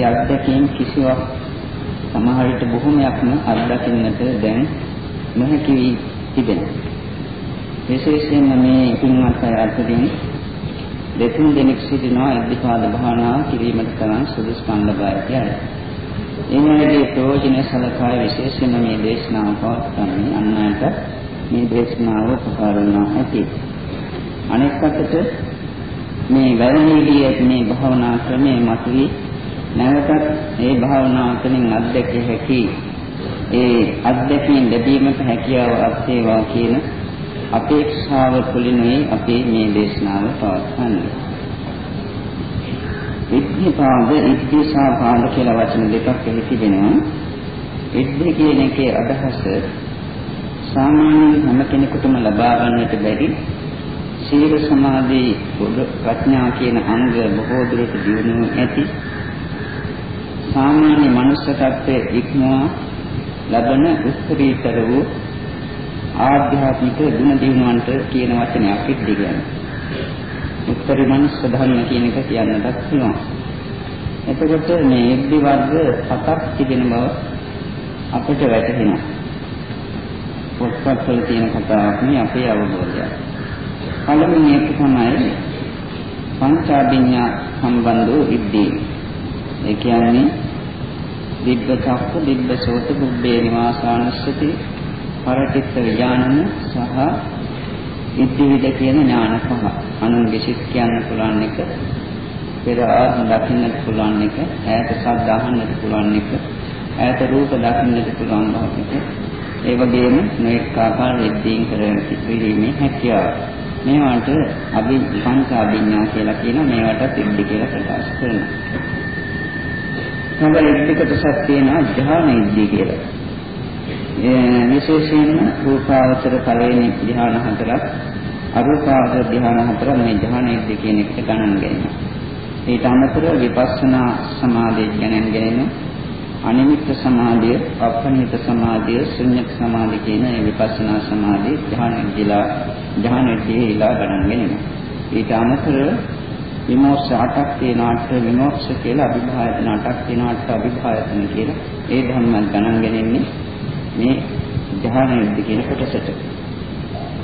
ඒ අත්දැකීම් කිසිවක් සමහර විට බොහොමයක්ම අත්දකින්නට දැන් නොහැකි වී තිබෙනවා. විශේෂයෙන්ම මේ පින්වත් අය අතරින් දෙතුන් දෙනෙක් සිටිනවා ඉද්ධිපාද භාවනා කිරීමට තරම් සුදුසු කණ්ඩායමක් යයි. එනවාගේ ප්‍රයෝජන සලකා විශේෂයෙන්ම මේ දේශනාව පවත්වන්නේ අන් අයට මේ දේශනාව උපකාර වෙනවා ඇති. අනෙක් අතට මේ වැරණියදී ඇති මේ භාවනා ක්‍රමයේ මතුවී නැවතත් මේ භාවනා තුළින් අත්දැකිය හැකි ඒ අත්දැකීම් ලැබීමට හැකියාව අත්වේවා කියන අපේක්ෂාව තුළිනුයි අපි මේ දේශනාව පවත්වන්නේ. ඉද්ධිපාද ඉද්ධිසාපාද කියලා වචන දෙකක් එහි තිබෙනවා. ඉද්ධි කියන එකේ අදහස සාමාන්‍යයෙන් හැම කෙනෙකුටම ලබා ගන්නට බැරි සීල සමාධි ප්‍රඥා කියන අංග බොහෝ දුරට දියුණු ඇති සාමාන්‍ය මනුෂ්‍ය තත්ත්වයේ ඉක්මවා ලබන උත්තරීතර වූ ආධ්‍යාත්මික ගුණ දිනුවන්ට කියන වචනයක් ඉද්දි කියන්නේ. උත්තරී මනුෂ්‍ය ධර්ම කියන එක කියන්නටත් පුළුවන්. එතකොට මේ ඉද්දි වර්ග හතක් තිබෙන බව අපිට වැටහෙනවා. පොත්පත්වල තියෙන කතාවක් නේ අපේ අවබෝධය. පළවෙනි එක තමයි පංචාභිඥා සම්බන්ධ වූ ඉද්දී. ඒ කියන්නේ දිබ්බ චක්ක දිබ්බ සෝත බුබ්බේ නිවාසානස්සති පරටිත්ත විඥානන සහ ඉද්දිවිද කියන ඥාන පහ. අනුන්ගේ සිත් කියන්න පුළුවන් එක පෙර ආත්ම දකින්නට පුළුවන් එක ඈත ශබ්ද අහන්නට පුළුවන් එක ඈත රූප දකින්නට පුළුවන් බව ඒ වගේම මේක ආකාර විද්දීන් කරන කිරීමේ හැකියාව. මේවට අභි පංච අභිඥා කියලා කියන මේවට සිද්ධි කියලා ප්‍රකාශ කරනවා. හැබැයි ඉද්දිකටසක් තියෙනවා ධ්‍යාන ඉද්දි කියලා. ඒ විශේෂයෙන්ම රූපාවචර පළවෙනි ධ්‍යාන හතරක් අරූපාවචර ධ්‍යාන හතරක් මේ ධ්‍යාන ඉද්දි කියන එකට ගණන් ගන්නවා. ඊට අමතරව විපස්සනා සමාධිය ගණන් ගන්නවා. අනිමිත්ත සමාධිය, අපනිත සමාධිය, ශුන්්‍යත සමාධිය කියන මේ විපස්සනා සමාධිය ධ්‍යාන ඉද්දිලා ධ්‍යාන ඉද්දිලා ගණන් ගන්නවා. ඊට අමතරව විමෝක්ෂ අටක් තියෙනාට විමෝක්ෂ කියලා අභිභායතන අටක් තියෙනාට අභිභායතන කියලා ඒ ධර්ම ගණන් ගන්නේ මේ ධ්‍යාන යුද්ධ කියන කොටසට.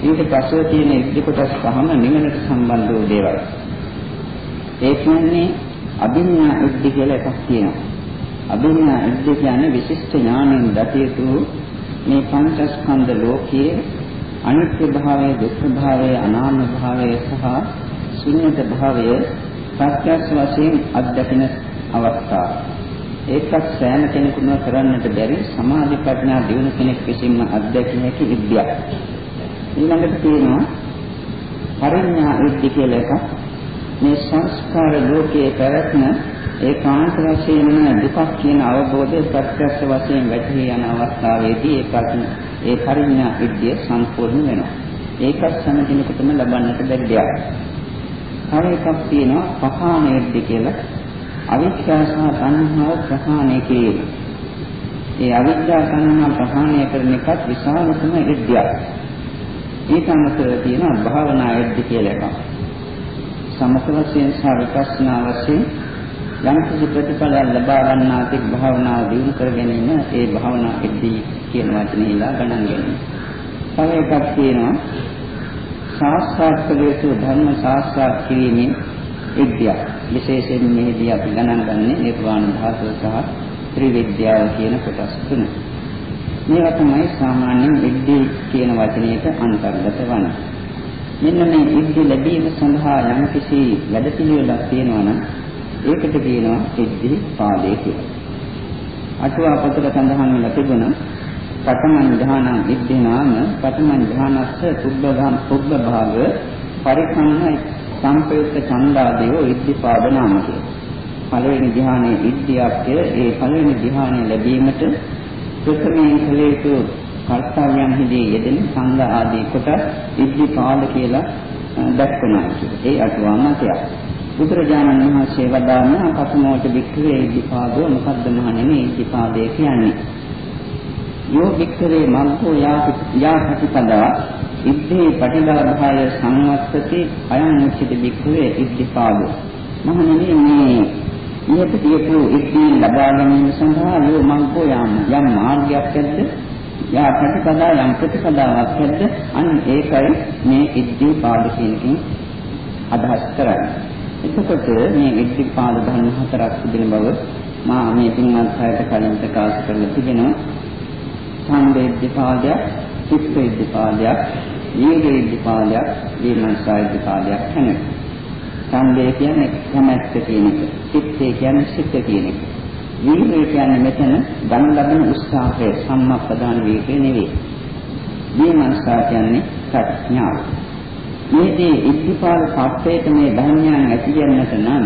ඊට පස්සේ තියෙන ඉද්ධි කොටස් පහම නිවනට සම්බන්ධ වූ දේවල්. ඒ කියන්නේ අභිඥා යුද්ධ කියලා එකක් තියෙනවා. අභිඥා යුද්ධ කියන්නේ විශිෂ්ට ඥානෙන් දතියතු මේ පංචස්කන්ධ ලෝකයේ අනිත්‍ය භාවය, දුක්ඛ භාවය, අනාත්ම භාවය සහ ශුන්‍යත භාවය ප්‍රත්‍යක්ෂ වශයෙන් අත්දකින අවස්ථාව. ඒකත් සෑම කෙනෙකුම කරන්නට බැරි සමාධි ප්‍රඥා දියුණු කෙනෙක් විසින්ම අත්දැකිය හැකි විද්‍යාවක්. ඊළඟට තියෙනවා පරිඥා විද්‍ය කියලා එකක්. මේ සංස්කාර ලෝකයේ පැවැත්ම ඒකාන්ත වශයෙන්ම දුකක් කියන අවබෝධය ප්‍රත්‍යක්ෂ වශයෙන් වැටහි යන අවස්ථාවේදී ඒකත් ඒ පරිඥා විද්‍ය සම්පූර්ණ වෙනවා. ඒකත් සෑම කෙනෙකුටම ලබන්නට බැරි දෙයක්. තව එකක් තියෙනවා පහානයද්ද කියලා. අවිද්‍යාව සහ තණ්හාව ප්‍රහාණය කිරීම. ඒ අවිද්‍යාව තණ්හා ප්‍රහාණය කරන එකත් විශාලතම විද්‍යාවක්. ඊට අමතරව තියෙනවා භාවනා යද්ද කියලා එකක්. සමත වශයෙන් සහ විපස්සනා වශයෙන් යම් කිසි ප්‍රතිඵලයක් ලබා ගන්නා තෙක් භාවනාව දියුණු කර ගැනීම ඒ භාවනා යද්දී කියන වචනේ ඉලා ගණන් ගැනීම. තව එකක් තියෙනවා සාස්ත්‍රාත් කළ යුතු ධර්ම සාස්ත්‍රාත් කිරීමේ විද්‍යාව. විශේෂයෙන් මෙහිදී අපි ගණන් ගන්නේ නිර්වාණ ධාතුව සහ ත්‍රිවිද්‍යාව කියන කොටස් තුන. මේවා තමයි සාමාන්‍යයෙන් විද්‍ය කියන වචනයට අන්තර්ගත වන්නේ. මෙන්න මේ විද්‍ය ලැබීම සඳහා යම් කිසි වැඩපිළිවෙලක් තියෙනවා නම් ඒකට කියනවා විද්‍ය පාදේ කියලා. අටුවා පොතේ සඳහන් වෙලා තිබුණා පඨමං ධානං ඉද්ධිනාම පඨමං ධානස්ස පුබ්බගම් පුබ්බ භාග පරිඛණ්ණ සංපේත ඡන්දාදීෝ ඉද්ධිපාද නාමකය. පළවෙනි ධ්‍යානයේ ඉද්ධියක්ය ඒ පළවෙනි ධ්‍යානය ලැබීමට ප්‍රථමයෙන් කළ යුතු කර්තව්‍යයන් හිදී යෙදෙන සංඝ ආදී කොට ඉද්ධිපාද කියලා දක්වනවා ඒ අටුවා මතයක්. බුදුරජාණන් වහන්සේ වදාළන කතමෝච වික්‍රේ ඉද්ධිපාදෝ මොකද්ද මහණෙනි ඉද්ධිපාදය කියන්නේ? යෝ වික්‍රේ මග්ගෝ යා ප්‍රතිපදා ඉද්දී පටිලාභාය සංවත්තති අයං උච්චිත වික්‍රේ ඉද්ධිපාදෝ මහණෙනි මේ ඉහත කියපු ඉක්දී ලබා ගැනීම සඳහා යෝමංකෝ යම් යම් මාර්ගයක් ඇද්ද යා ප්‍රතිපදා යම් ප්‍රතිපදාවක් ඇද්ද අන්න ඒකයි මේ ඉද්දී පාද කියනකින් අදහස් කරන්නේ. එතකොට මේ ඉද්දී පාද ධර්ම හතරක් තිබෙන බව මා මේ පින්වත් අයට කලින් ප්‍රකාශ කරලා තිබෙනවා. සම්බේද්ධ පාදයක්, චිත්තේද්ධ පාදයක්, නීවේද්ධ පාදයක්, විමර්ශායද්ධ පාදයක් හැනෙනවා. ඡන්දය කියන්නේ කැමැත්ත කියන එක. චිත්තය කියන්නේ සිත කියන එක. වීර්යය කියන්නේ මෙතන ගන්න ලබන උත්සාහය සම්මප්පදාන වීර්යය නෙවෙයි. විමර්ශා කියන්නේ ප්‍රඥාව. මේදී ඉද්ධිපාල සත්‍යයට මේ ධර්මයන් ඇති වෙන්නට නම්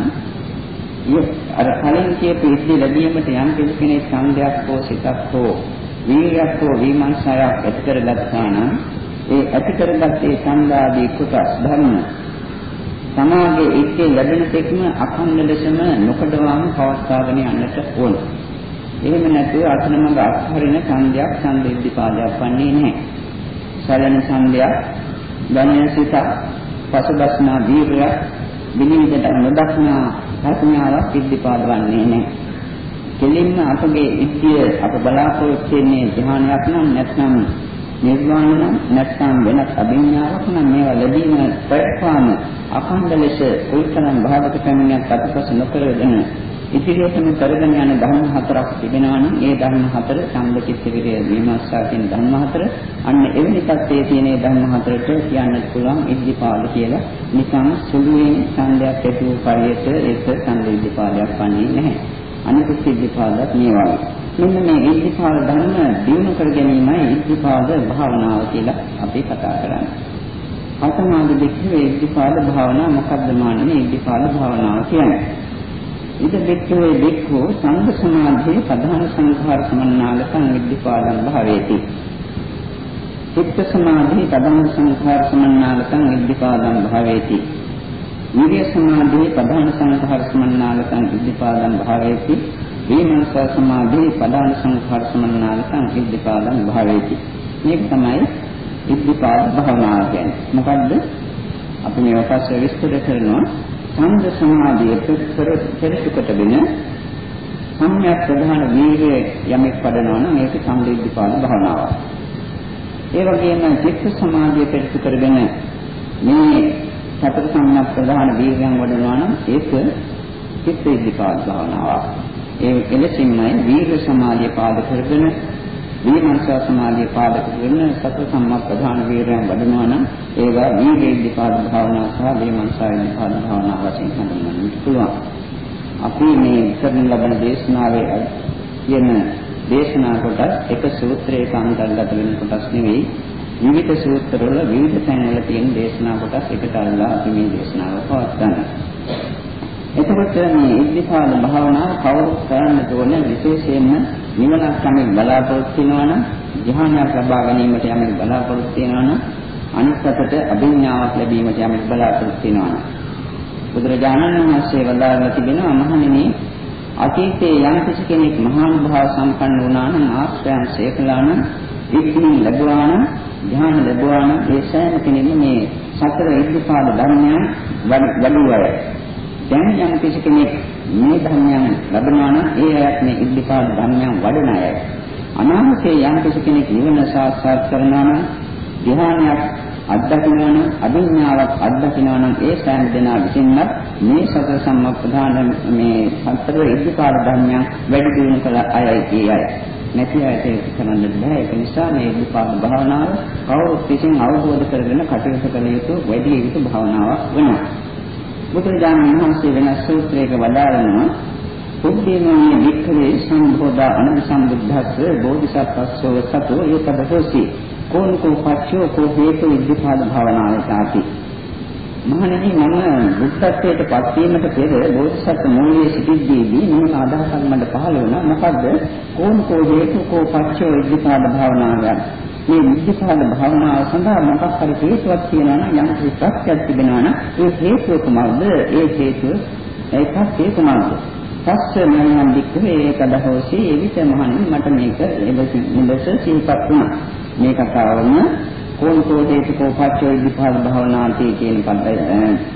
අර කලින් කියපු ඉද්ධි ලැබීමට යම් කෙනෙක් ඡන්දයක් හෝ සිතක් හෝ වීර්යයක් හෝ විමර්ශාවක් ඇති කරගත්තා නම් ඒ ඇති කරගත්තේ ඡන්දාදී කුසස් ධර්ම සමාගයේ ඉත්තේ ලැබෙන තෙක්ම අඛණ්ඩ ලෙසම නොකඩවාම පවත්වාගෙන යන්නට ඕන. එහෙම නැතුව අතනමඟ අත්හරින ඡන්දයක් ඡන්දෙද්දිපාදයක් වන්නේ නැහැ. සැලෙන ඡන්දයක්, ධනය සිත, පසුබස්නා දීර්ය, විනිවිදට නොදක්නා ප්‍රඥාවක් ඉද්දිපාද වන්නේ නැහැ. කෙලින්ම අපගේ ඉද්ධිය අප බලාපොරොත්තු වෙන්නේ ධ්‍යානයක් නම් නැත්නම් නිර්වාණ නම් නැත්නම් වෙනත් අභිඥාවක් නම් මේවා ලැබීම ප්‍රත්‍යාම අඛණ්ඩ ලෙස උල්තරම් භාවක පැමිණියක් අතපස නොකරගෙන ඉදිරියටම කරගෙන යන ධර්ම හතරක් තිබෙනවා නම් ඒ ධර්ම හතර ඡන්ද චිත්ත විරය විමර්ශා කියන ධර්ම හතර. අන්න එවැනි පැත්තේ තියෙන ධර්ම හතරට කියන්නත් පුළුවන් ඉද්ධිපාද කියලා. නිකන් සුළුවේ ඡන්දයක් ඇති වූ පරියට ඒක ඡන්ද ඉද්ධිපාදයක් වන්නේ නැහැ. අනිකුත් ඉද්ධිපාදත් මේ වගේ මෙන්න මේ ඉද්ධිපාද ධර්ම දිනු කර ගැනීමයි ඉද්ධිපාද භාවනාව කියලා අපි කතා කරන්නේ. අතමාද දෙකේ ඉද්ධිපාද භාවනාව මොකක්ද මාන්නේ ඉද්ධිපාද භාවනාව කියන්නේ? ඉද දෙක්ඛේ දෙක්ඛෝ සංඝ සමාධියේ ප්‍රධාන සංඛාර සමන්නාලකං ඉද්ධිපාදං භාවේති. චිත්ත සමාධියේ ප්‍රධාන සංඛාර සමන්නාලකං ඉද්ධිපාදං භාවේති. විරිය සමාධියේ ප්‍රධාන සංඛාර සමන්නාලකං ඉද්ධිපාදං භාවේති. විමර්ශ සමාධි පදාන සංඛාර සමන්නාලකං ඉද්ධිපාදං භාවේති. මේක තමයි ඉද්ධිපාද භාවනාව කියන්නේ. මොකද්ද? අපි මේ පස්සේ විස්තර කරනවා ඡන්ද සමාධිය පෙරසුකට වෙන සම්‍යක් ප්‍රධාන වීර්ය යමෙක් පදනවා නම් ඒක ඡන්ද ඉද්ධිපාද භාවනාවක්. ඒ වගේම චිත්ත සමාධිය පෙරසු කරගෙන මේ සතර සම්‍යක් ප්‍රධාන වීර්යයන් වඩනවා නම් ඒක චිත්ත ඉද්ධිපාද භාවනාවක්. ඒ එලෙසින්මයි වීර්ය සමාධිය පාදක කරගෙන විමර්ශා සමාධිය පාදක කරගෙන සතර සම්මා ප්‍රධාන වීර්යයන් වඩනවා නම් ඒවා වීර්ය ඉද්ධිපාද භාවනා සහ විමර්ශා ඉද්ධිපාද භාවනා වශයෙන් හඳුන්වන්නට පුළුවන්. අපි මේ කරන ලබන දේශනාවේ කියන දේශනා කොට එක සූත්‍රයක අන්තර්ගත වෙන කොටස් නෙවෙයි විවිධ සූත්‍රවල විවිධ තැන්වල තියෙන දේශනා කොටස් එකට අල්ලා අපි මේ දේශනාව පවත්වනවා. එතකොට මේ ඉද්ධිපාද භාවනාව කවුරු කරන්නට ඕන විශේෂයෙන්ම නිවනක් තමයි බලාපොරොත්තු වෙනවා නම් ධ්‍යානයක් ලබා ගැනීමට යමෙක් බලාපොරොත්තු වෙනවා නම් අනිත් පැත්තට අභිඥාවක් ලැබීමට යමෙක් බලාපොරොත්තු වෙනවා නම් බුදුරජාණන් වහන්සේ වදාළා තිබෙනවා මහණෙනි අතීතයේ යම් කිසි කෙනෙක් මහානුභාව සම්පන්න වුණා නම් ආශ්‍රයන් සේකලා නම් ඉක්මනින් ලැබුවා නම් ධ්‍යාන ලැබුවා නම් ඒ සෑම කෙනෙක්ම මේ සතර ඉද්ධිපාද ධර්මයන් වඩුවය දැන් යම් කිසි කෙනෙක් මේ ධර්මයන් ලබනවා නම් ඒ අයත් මේ ඉද්ධිපාද ධර්මයන් වඩන අයයි. අනාගතයේ යම් කිසි කෙනෙක් නිවන සාක්ෂාත් කරනවා නම් ධ්‍යානයක් අත්දකිනවා නම් අභිඥාවක් අත්දකිනවා නම් ඒ සෑම දෙනා විසින්වත් මේ සතර සම්මප්පදාන මේ සතර ඉද්ධිපාද ධර්මයන් වැඩි දියුණු කළ අයයි ඒ අය. නැති අයට ඒක කරන්න බෑ. ඒක නිසා මේ ඉද්ධිපාද භාවනාව කවුරුත් විසින් අවබෝධ කරගෙන කටයුතු කළ යුතු වැඩි යුතු භාවනාවක් වෙනවා. බුදුරජාණන් වහන්සේ වෙනස් සූත්‍රයක වදාළනවා පුද්දේනෝනේ වික්ඛවේ සම්බෝධා අනන්ත සම්බුද්ධස්ස බෝධිසත්වස්සෝ සතෝ ඒකදහෝසි කෝනකෝ පච්චෝ කෝ හේතු විද්ධාන භාවනාවටාති මහණෙනි මම බුද්ධත්වයට පත් වීමට පෙර බෝධිසත්ව මූලයේ සිටිද්දීදී මම අදහසක් මට පහළ වුණා මොකද්ද කෝනකෝ හේතු කෝ පච්චෝ විද්ධාන භාවනාව මේ නිත්‍යපාල භාවනාව සඳහා මොකක් හරි හේතුවක් තියෙනවා නම් යම් කිසි ප්‍රත්‍යක් තිබෙනවා නම් ඒ හේතුව කුමක්ද? ඒ හේතුව ඒකත් ඒ කුමක්ද? පස්ස මනන් දික්කේ ඒකදහෝසි එවිට මහණන් මට මේක එලෙස සිහිපත් වුණා. මේ කතාවම කෝන්තෝ හේතුකෝ පච්චය විපාක භවනාති කියන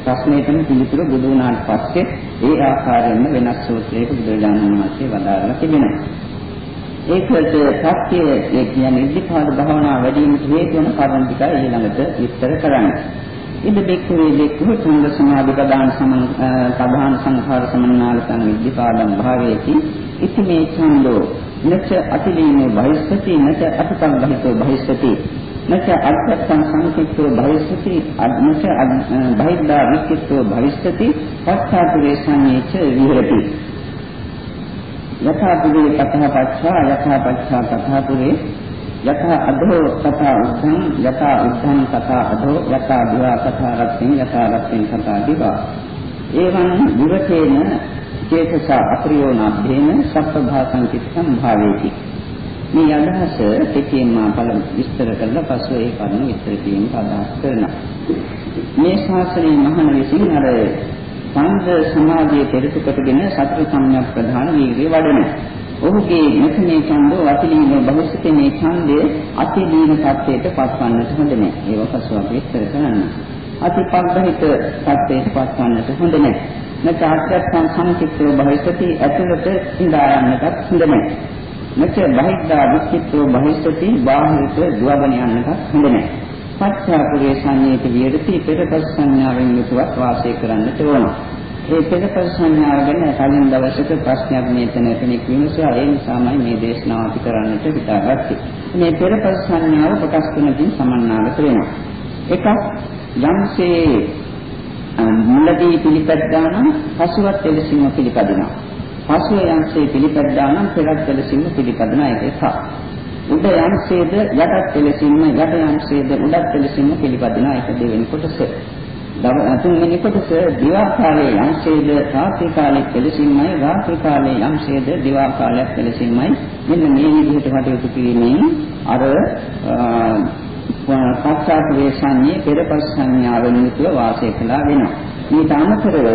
ප්‍රශ්නෙටම පිළිතුර බුදු වුණාට පස්සේ ඒ ආකාරයෙන්ම වෙනස් සූත්‍රයක බුදුරජාණන් වහන්සේ වදාරලා තිබෙනවා. ඒකට සත්‍ය ඒ කියන්නේ ඉද්ධිපාද භාවනා වැඩි වීමට හේතු වන කරුණු ටික ඊළඟට විස්තර කරන්නේ. ඉද දෙක්ඛේ දෙක්ඛ සංඝ සමාධි ප්‍රදාන සමන් ප්‍රධාන සංඛාර සමන්නාලකං ඉද්ධිපාදං භාවේති ඉති මේ ඡන්தோ නච අතිලීනෝ භවිස්සති නච අතකං බහිතෝ භවිස්සති නච අත්තං සංකිට්ඨෝ භවිස්සති අද්නච බහිද්දා වික්ඛිතෝ භවිස්සති පස්සාපුරේ සංයේච විහෙරති. යථාපුරේ තතහ පච්ඡා යථාපච්ඡා තථාපුරේ යථා අධෝ තථා උද්ධං යථා උද්ධං තථා අධෝ යථා දිවා තථා රත්ත්‍ං යථා රත්ත්‍ං තථා දිවා. එවං විවචේන චේතස අප්‍රියෝනාභේන සප්පභාසං චිත්තං භාවේති. මේ අදහස කෙටියෙන්ම බලමු විස්තර කරලා පස්ව ඒ කරුණු විස්තර කිරීම අදහස් කරනවා මේ ශාස්ත්‍රයේ මහණ විසින් අර සංඝ සමාධියේ පෙරට කොටගෙන සතර සම්‍යක් ප්‍රධාන වීර්ය වඩන. ඔහුගේ මෙතනේ ඡන්දෝ අතිලීන බහුසුතේ මේ ඡන්දය අතිලීන තත්ත්වයට පත්වන්නට හොඳ නැහැ. ඒක පසු අපි විස්තර කරන්න. අතිපග්ගහිත තත්ත්වයට පත්වන්නට හොඳ නැහැ. නැත්නම් සංසිද්ධෝ භවිෂති ඇතුළත ඉඳා යන්නටත් හොඳ නැහැ. නැත්නම් බහිද්දා විචිත්තෝ භවිෂති බාහිරට දුවගෙන යන්නටත් හොඳ නැහැ. පච්චාපුරේ සංයේත විහෙරති පෙරපස් සංඥාවෙන් යුතුව වාසය කරන්නට ඕන. ඒ පෙරපස් සංඥාව ගැන කලින් දවසක ප්‍රශ්නයක් මේතන කෙනෙක් විමසුවා ඒ නිසාමයි මේ දේශනාව අපි කරන්නට හිතාගත්තේ. මේ පෙරපස් සංඥාව කොටස් තුනකින් සමන්නාගත වෙනවා. එකක් යම්සේ මුලදී පිළිපැද්දා නම් පසුවත් එලෙසින්ම පිළිපදිනවා. පසුව යම්සේ පිළිපැද්දා නම් පෙරත් එලෙසින්ම පිළිපදිනවා ඒක එකක්. උඩ යම්සේද යටත් පෙළසින්ම යට යම්සේද උඩත් පෙළසින්ම පිළිපදිනවා ඒක දෙවෙනි කොටස. තුන්වෙනි කොටස දිවා කාලයේ යම්සේද රාත්‍රී කාලයේ පෙළසින්මයි රාත්‍රී කාලයේ යම්සේද දිවා කාලයක් පෙළසින්මයි මෙන්න මේ විදිහට කටයුතු කිරීමෙන් අර පස්සාත වේසන්නේ පෙරපස් සංඥාවෙන් යුතුව වාසය කළා වෙනවා. ඊට අමතරව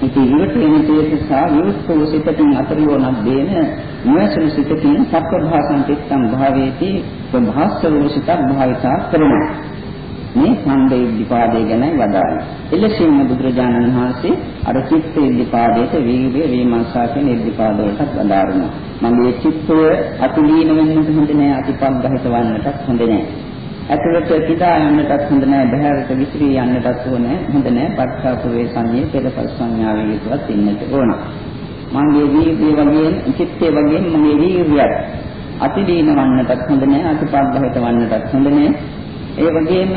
ඉතින් ඉවතේන තේසසා විමුක්තව සිතකින් අතරියෝනක් දේන නිවසන සිතකින් සත්වභාසං චිත්තං භාවේති ප්‍රභාස්වරෝ සිතක් භාවිතා කරනවා මේ ඡන්දේ ඉද්ධිපාදේ ගැනයි වදාළේ. එලෙසින්ම බුදුරජාණන් වහන්සේ අර චිත්ත ඉද්ධිපාදයට වීර්ය විමර්ශා කියන ඉද්ධිපාද වලටත් වදාරනවා. මගේ චිත්තය අතුලීන වෙන්නට හොඳ නෑ අතිපග්ගහිත වන්නටත් හොඳ නෑ. ඇතුළට පිටා යන්නටත් හොඳ නෑ බහැරට විසිරී යන්නටත් ඕනේ හොඳ නෑ. පස්සාපුවේ සංයේ පෙරපස් සංඥාවේ යුතුවත් ඉන්නට ඕන. මගේ වීර්යය වගේ චිත්තය වගේ මගේ වීර්යයත් අතිදීන වන්නටත් හොඳ නෑ අතිපග්ගහිත වන්නටත් හොඳ නෑ. ඒ වගේම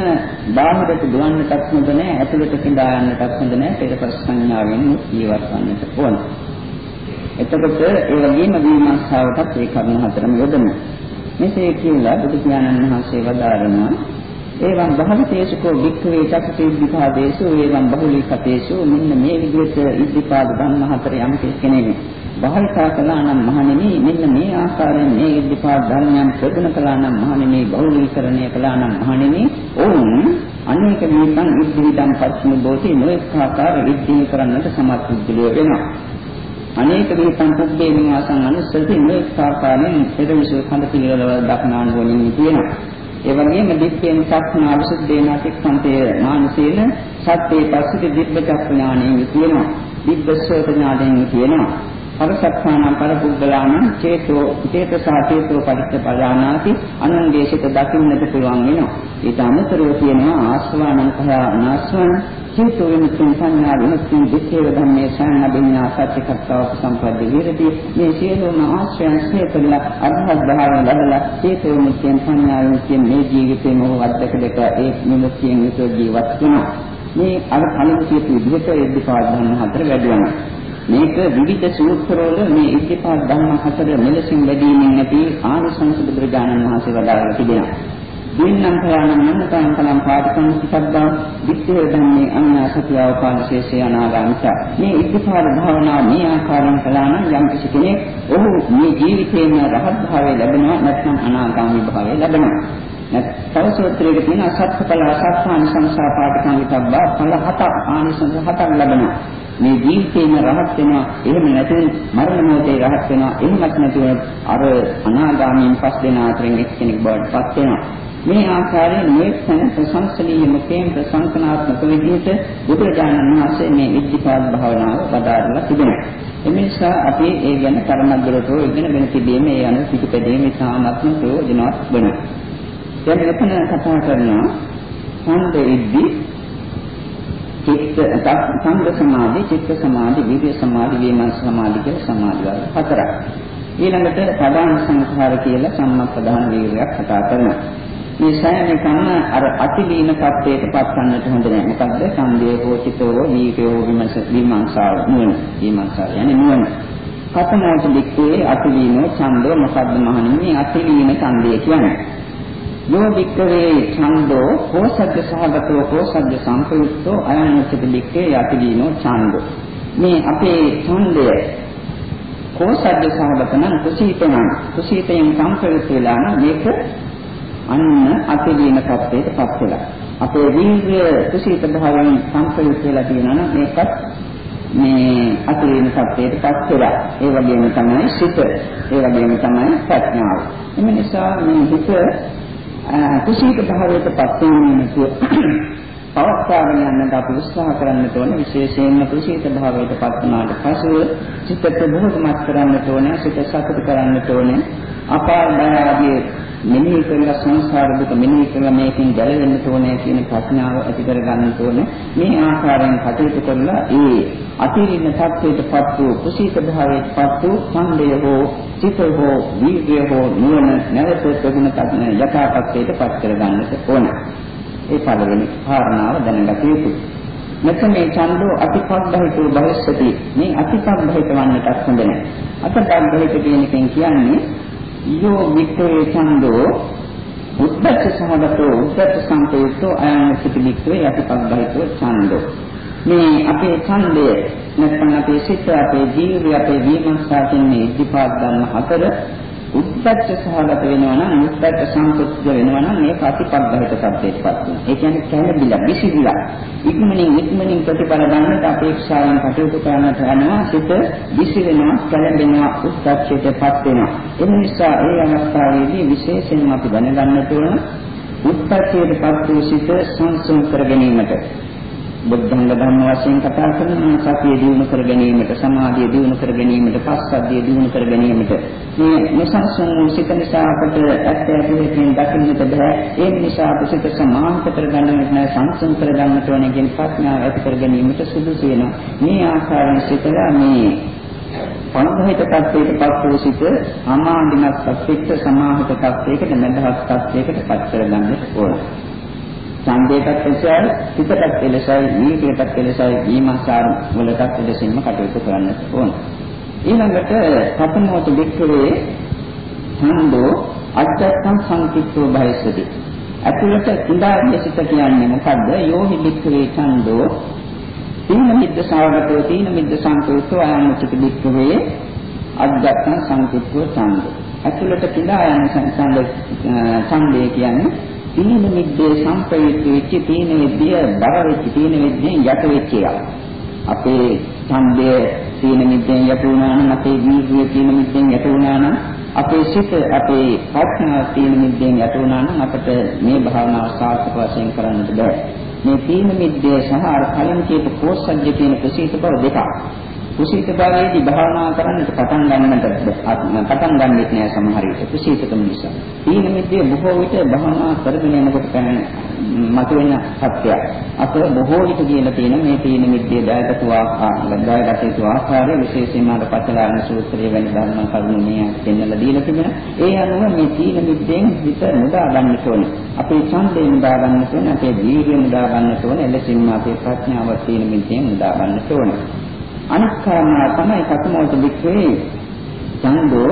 බාහිරට දුවන්නටත් හොඳ නෑ ඇතුළට පිටා යන්නටත් හොඳ නෑ පෙරපස් සංඥාවෙන් ජීවත් වන්නට ඕන. එතකොට ඒ වගේම විමර්ශාවටත් ඒ කරුණු හතරම යොදනවා මෙසේ කියලා බුදු පියාණන් වහන්සේ වදාරනවා. ඒවම් භවතේසුකෝ වික්ඛවේ චක්කේද්ධිපාදේසු ඒවම් බහුලීකතේසු. මෙන්න මේ විදිහට ඉද්ධිපාද ධම්ම හතර යම් කෙනෙක් භාවිතා කළා නම් මහණෙනි මෙන්න මේ ආකාරයෙන් මේ ඉද්ධිපාද ධර්මයන් ප්‍රගුණ කළා නම් මහණෙනි බහුලීකරණය කළා නම් මහණෙනි ඔවුන් අනේක නිතං ඉද්ධිවිදං පස්මු බෝති නොඑක ආකාර ඉද්ධි කරන්නට සමත් බුද්ධිය වෙනවා. අනේක දීපං පුබ්බේ නිවාසං අනුස්සති මේ සාකාරයෙන් එදවිසු කඳ පිළිවෙලව දක්නාන වලින් තියෙනවා. ඒ වගේම දික්කේන සක්නා විසුද්ධේන තික්ඛන්තේ මානසේන සත්‍යේ පස්සිත දිබ්බ චක්ඥාණයෙන් තියෙනවා. දිබ්බසෝත ඥාණයෙන් තියෙනවා. පරසක්ඛාන පරපුද්ගලාන චේතෝ චේතසා චේතෝ පරිච්ඡපදානාති අනන්දේශිත දකින්නට පුළුවන් වෙනවා. ඊට අමතරව තියෙනවා ආස්වානං කහ අනාස්වාන චේතෝ විමුක්තිය සංඥා විමුක්තිය දිත්තේ ධම්මේ සංඥා සත්‍යකත්තාව සම්පද්ද විරදී මේ සියලුම ආශ්‍රයන් සියතල අර්ථවත් භාවයෙන් ලැබලා චේතෝ විමුක්තිය සංඥා විමුක්තිය මේ ජීවිතේ මොහ වද්දක දෙක ඒ විමුක්තියෙන් යුතුව ජීවත් වෙනවා. මේ අර කලින් කියපු විදිහට ඉද්ධිපාද ධර්ම හතර වැඩි වෙනවා. මේක විවිධ සූත්‍රවල මේ ඉද්ධිපාද ධර්ම හතර මෙලෙසින් වැඩිමින් නැති ආනිසංස බුදුරජාණන් වහන්සේ වදාළා තිබෙනවා. දින්නම් ප්‍රයාණම් නන්නතං කලම් පාදකම් සිතබ්බා විත්තේ ධම්මේ අඤ්ඤා සතියව පාදශේෂය අනාගාමිත මේ ඉද්ධිපාද භාවනා මේ ආකාරයෙන් කළා නම් යම් කිසි කෙනෙක් ඔහු මේ ජීවිතේම රහත් භාවය ලැබෙනවා නැත්නම් අනාගාමී භාවය ලැබෙනවා. තව සූත්‍රයක තියෙන අසත්ඵල අසත්පාන සංසා පාදකම් විතබ්බා ඵල හත ආනිසංස හතක් ලැබෙනවා. මේ ජීවිතේම රහත් වෙනවා. එහෙම නැත්නම් මරණ මොහොතේ රහත් වෙනවා. එහෙමත් නැතුව අර අනාගාමීන් පස් දෙනා අතරින් එක්කෙනෙක් බවට පත් වෙනවා. මේ ආකාරයෙන් මේ තන ප්‍රශංසනීය මුඛයෙන් ප්‍රශංසනාත්මක විදිහට බුදුරජාණන් වහන්සේ මේ ඉද්ධිපාද භාවනාව වදාරලා තිබෙනවා. එනිසා අපි ඒ ගැන කර්මද්දරතෝ ඉගෙනගෙන තිබීම ඒ අනුව පිටපැදීම ඉතාමත්ම ප්‍රයෝජනවත් වෙනවා. දැන් මෙතන කතා කරනවා ඡන්ද ඉද්ධි චිත්ත සංඝ සමාධි, චිත්ත සමාධි, විද්‍ය සමාධි, විමර්ශ සමාධි කියලා සමාධි වල හතරක්. ඊළඟට ප්‍රධාන සංඛාර කියලා සම්මප්පදාන වීර්යයක් කතා කරනවා. මේ සෑම එකම අර අතිලීන කප්පේට පත් ගන්නට හොඳ නැහැ. මොකද්ද? සම්දේ හෝචිතෝ නීකෝ විමස විමංසාව නුවණ. විමංසාව යන්නේ නුවණ. කතනෝත දික්කේ අතිලීනෝ ඡන්දෝ මොකද්ද මහණෙනි? මේ අතිලීන ඡන්දය කියන්නේ. යෝ වික්කවේ ඡන්தோ කෝසද්ද සහගතෝ කෝසද්ද සංපයුක්තෝ අයං උච්චති වික්කේ යතිදීනෝ ඡන්தோ මේ අපේ ඡන්දය කෝසද්ද සහගත නම් කුසීතනම් කුසීතයෙන් සංපයුක්ත වෙලා නම් මේක අන්න අතිදීන කප්පේටපත් වෙලා. අපේ වීර්ය කුසීත භාවයෙන් සංපයුක්ත වෙලා තියෙනවා නම් මේකත් මේ අතිදීන කප්පේටපත් වෙලා. ඒ වගේම තමයි සිත. ඒ වගේම තමයි ප්‍රඥාව. එම නිසා මේ හිත කුසීත භාවයට පත් වෙන්නේ පවත්වාගෙන යන්නට අපි උත්සාහ කරන්න ඕනේ. විශේෂයෙන්ම කුසීත භාවයට පත් වුණාට පසුව චිත්තත බොහෝමත් කරන්න ඕනේ සිත සතුට කරන්න ඕනේ. අපාය බය ආදී මෙනෙහි කරලා සංසාර දුක මෙනෙහි කරලා මේකෙන් ගැලවෙන්න ඕනේ කියන ප්‍රඥාව ඇති කර ගන්න ඕනේ මේ ආකාරයෙන් කටයුතු කරලා ඒ අතිරින්න තත්ත්වයටපත් වූ කුසීත භාවයටපත් වූ ඡන්දය හෝ චිත හෝ වීර්ය හෝ නුවණ නැවත ප්‍රගුණ කරන යථාර්ථයටපත් කර ගන්නට ඕනේ. ඒ පළවෙනි කාරණාව දැනගත යුතුයි. මෙතන මේ ඡන්දෝ අතිපග්ගහිතෝ භවිස්සති. මේ අතිපග්ගහිත වන්නටත් හොඳ නැහැ අතිපග්ගහිත කියන එකෙන් කියන්නේ යෝ වික්‍රේ ඡන්தோ උද්දච්ච සහගතෝ උද්දච්ච සංකේතෝ අයං සිතිලික්වේ යටිපග්ගහිතෝ ඡන්தோ මේ අපේ ඡන්දය නැත්නම් අපේ සිත අපේ ජීවිතය අපේ විමර්ශා කියන ඉද්ධිපාද ධර්ම හතර උද්දච්ච සහගත වෙනවා නම් උද්දච්ච සංකෘත්‍ය වෙනවා නම් මේක අතිපග්ගහිත සත්‍යයටපත් වෙනවා. ඒ කියන්නේ කැළඹිලා, විසිරිලා, ඉක්මනින් ඉක්මනින් ප්‍රතිඵල ගන්නට අපේක්ෂාවෙන් කටයුතු කරන්නට යනවා. සිත විසිරෙනවා, කැළඹෙනවා, උද්දච්චයටපත් වෙනවා. ඒ නිසා ඒ අවස්ථාවේදී විශේෂයෙන්ම අපි දැනගන්නට ඕන උද්දච්චයටපත් වූ සිත සංසම් කර ගැනීමට බුද්ධංග ධර්ම වශයෙන් කතා කරනවා සතිය දිනු කර ගැනීමට සමාධිය දිනු කර ගැනීමට පස්සද්ධිය දිනු කර ගැනීමට මේ නිසංසන සිත නිසා අපට ඇත්ත ඇතුලෙන් දකින්නට බෑ. ඒ නිසා අපිට සමාහිත කර ගන්නට නෑ සංසම් කර ගන්නට ඕනේ කියන ප්‍රඥාව ඇති කර ගැනීමට සුදුසු වෙනවා. මේ ආකාරයෙන් සිතලා මේ පණ්ඩහිත tattweට පත් වූ සිත අමාදිනත් සත්‍යික සමාහිත tattweකට මඳහත් tattweකට පත් කර ගන්නට ඕනේ. සංදේපත් ලෙසයි, පිටපත් ලෙසයි, නීතියපත් ලෙසයි, ඊමස්සාර වලටත් ලෙසින්ම කටයුතු කරන්න ඕන. ඊළඟට පතමෝත වික්‍රේ හන්දෝ අජත්තං සංකිට්ඨෝ භයසති. අතුලට කුඩාරිය සිත කියන්නේ මොකද්ද? යෝහි වික්‍රේ ඡන්தோ තීන මිද්ද සාවගතෝ තීන මිද්ද සංකේතෝ ආයමුචිත වික්‍රේ අජත්තං සංකිට්ඨෝ ඡන්தோ. අතුලට කුඩායන සංසන්ද ඡන්දේ කියන්නේ තීන මිද්දේ සම්ප්‍රයුක්ත වෙච්ච තීන මිද්දිය බර වෙච්ච තීන මිද්දෙන් යට වෙච්ච එක. අපේ ඡන්දය තීන මිද්දෙන් යට වුණා නම් අපේ වීර්යය තීන මිද්දෙන් යට වුණා නම් අපේ සිත අපේ ප්‍රඥාව තීන මිද්දෙන් යට වුණා නම් අපිට මේ භාවනාව සාර්ථක වශයෙන් කරන්නට බෑ. මේ තීන මිද්දේ සහ අර කලින් කියපු කෝසජ්ජ කියන ප්‍රසීත බව දෙකක්. කුසීත භාවයේදී භාවනා කරන්නට පටන් ගන්නට පටන් ගන්නෙත් නෑ සමහර විට කුසීතකම නිසා. ඊන මිද්දේ බොහෝ විට භාවනා කරගෙන යනකොට පැන මතුවෙන සත්‍යය. අප බොහෝ විට කියලා තියෙන මේ තීන මිද්දේ දායකතු ආකාරය ආකාරය විශේෂයෙන්ම අර පචලාන සූත්‍රයේ වැනි ධර්ම කරුණු මේ දෙන්නලා දීලා තිබෙනවා. ඒ අනුව මේ තීන මිද්දෙන් හිත මුදා ගන්න ඕනේ. අපේ ඡන්දේ මුදා ගන්න ඕනේ, අපේ ජීවිතේ මුදා ගන්න ඕනේ, එලෙසින්ම අපේ ප්‍රඥාව තීන මිද්දෙන් මුදා ගන්න ඕනේ. අනිත් කාරණා තමයි කතමෝත වික්‍රේ. ඡන්தோ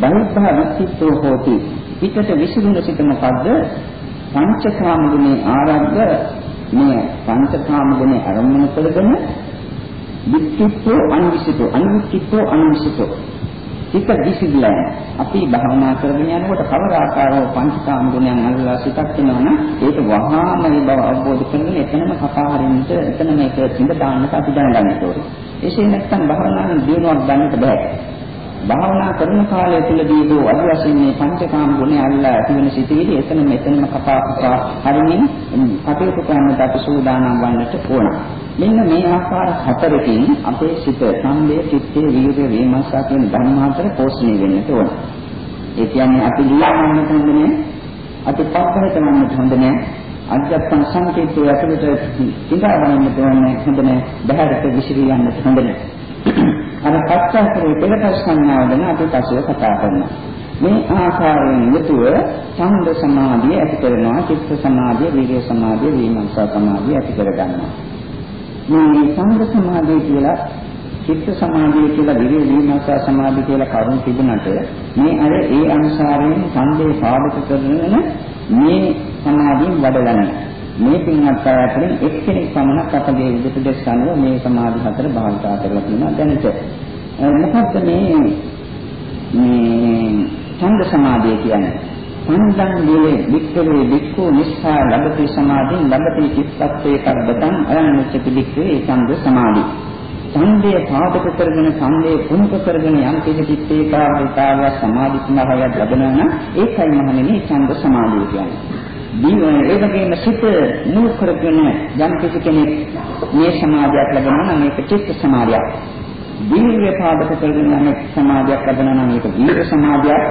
බහිද්ධා විචිත්තෝ හෝති. පිටට විසිරුණ සිට මොකද්ද පංචකාම ගුණේ ආරද්ධ මේ පංචකාම ගුණේ ආරම්භන කරගෙන විචිත්තෝ අනිවිසිතෝ. අනිවිසිතෝ අනිවිසිතෝ. හිත විසිරලා අපි භවනා කරගෙන යනකොට කවර ආකාරව පංචකාම ගුණයන් අල්ලලා සිතක් වෙනවනම් ඒක වහාම මේ බව අවබෝධ කරගෙන එතනම කතා හරින්නට එතන මේක සිඳ දාන්නට අපි දැනගන්න ඕනේ. එසේ නැත්නම් භවනාවෙන් දිනුවක් ගන්නට බෑ. භාවනා කරන කාලය තුලදී දෝ අද වශයෙන් මේ පංචකාම ගුණය අල්ලා ඇති වෙන සිටිවිලි එතන මෙතනම කපා කපා හරිමින් කටයුතු කරන්නට අපි සූදානම් වන්නට ඕන. මෙන්න මේ ආකාර හතරකින් අපේ සිත සම්දේ චිත්තේ වීර්ය වීමසා කියන ධර්ම හතර පෝෂණය වෙන්නට ඕන. ඒ කියන්නේ අපි ලියන්නට හොඳ නෑ. අපි පස්සට යන්නට හොඳ නෑ. අධ්‍යාත්ම සංකේතය ඇතුළත ඉඳා බලන්නට ඕනේ හොඳ නෑ. බහැරට විසිරී යන්නට හොඳ නෑ. අර පස්සතරේ පෙරට සංඥාව ගැන අපි පස්සේ කතා කරනවා. මේ ආකාරයෙන් යුතුව ඡන්ද සමාධිය ඇති කරනවා, චිත්ත සමාධිය, විරිය සමාධිය, විමර්ශන සමාධිය ඇති කරගන්නවා. මේ ඡන්ද සමාධිය කියලා චිත්ත සමාධිය කියලා විරිය විමර්ශන සමාධිය කියලා කරුණු තිබුණට මේ අර ඒ අනුසාරයෙන් ඡන්දේ සාධක කරගෙන මේ සමාධියෙන් වඩලා නැහැ. මේ පින්වත් අය අතරින් එක්කෙනෙක් පමණක් අපගේ විදිහට දැස්සනව මේ සමාධි හතර භාවිතා කරලා තියෙනවා දැනට. මොකද්ද මේ මේ ඡන්ද සමාධිය කියන්නේ? සංදං වේලේ වික්කවේ වික්ඛු නිස්සා ලබති සමාධින් ලබති චිත්තත්වේ කබ්බතං අයන්නච්චති වික්ඛවේ ඡන්ද සමාධි. ඡන්දය පාදක කරගෙන ඡන්දය පුණක කරගෙන යම් කිසි චිත්තේ කාර්යතාවය සමාධි සමාධියක් ලැබෙනවා නම් ඒකයි මහණෙනි ඡන්ද සමාධිය කියන්නේ. ඒ වගේම සිත නූ කරගෙන යම් කිසි කෙනෙක් මේ සමාධියක් ලැබෙනවා නම් ඒක චිත්ත සමාධියක්. දීර්ඝ පාදක කරගෙන යන සමාධියක් ලැබෙනවා නම් ඒක දීර්ඝ සමාධියක්.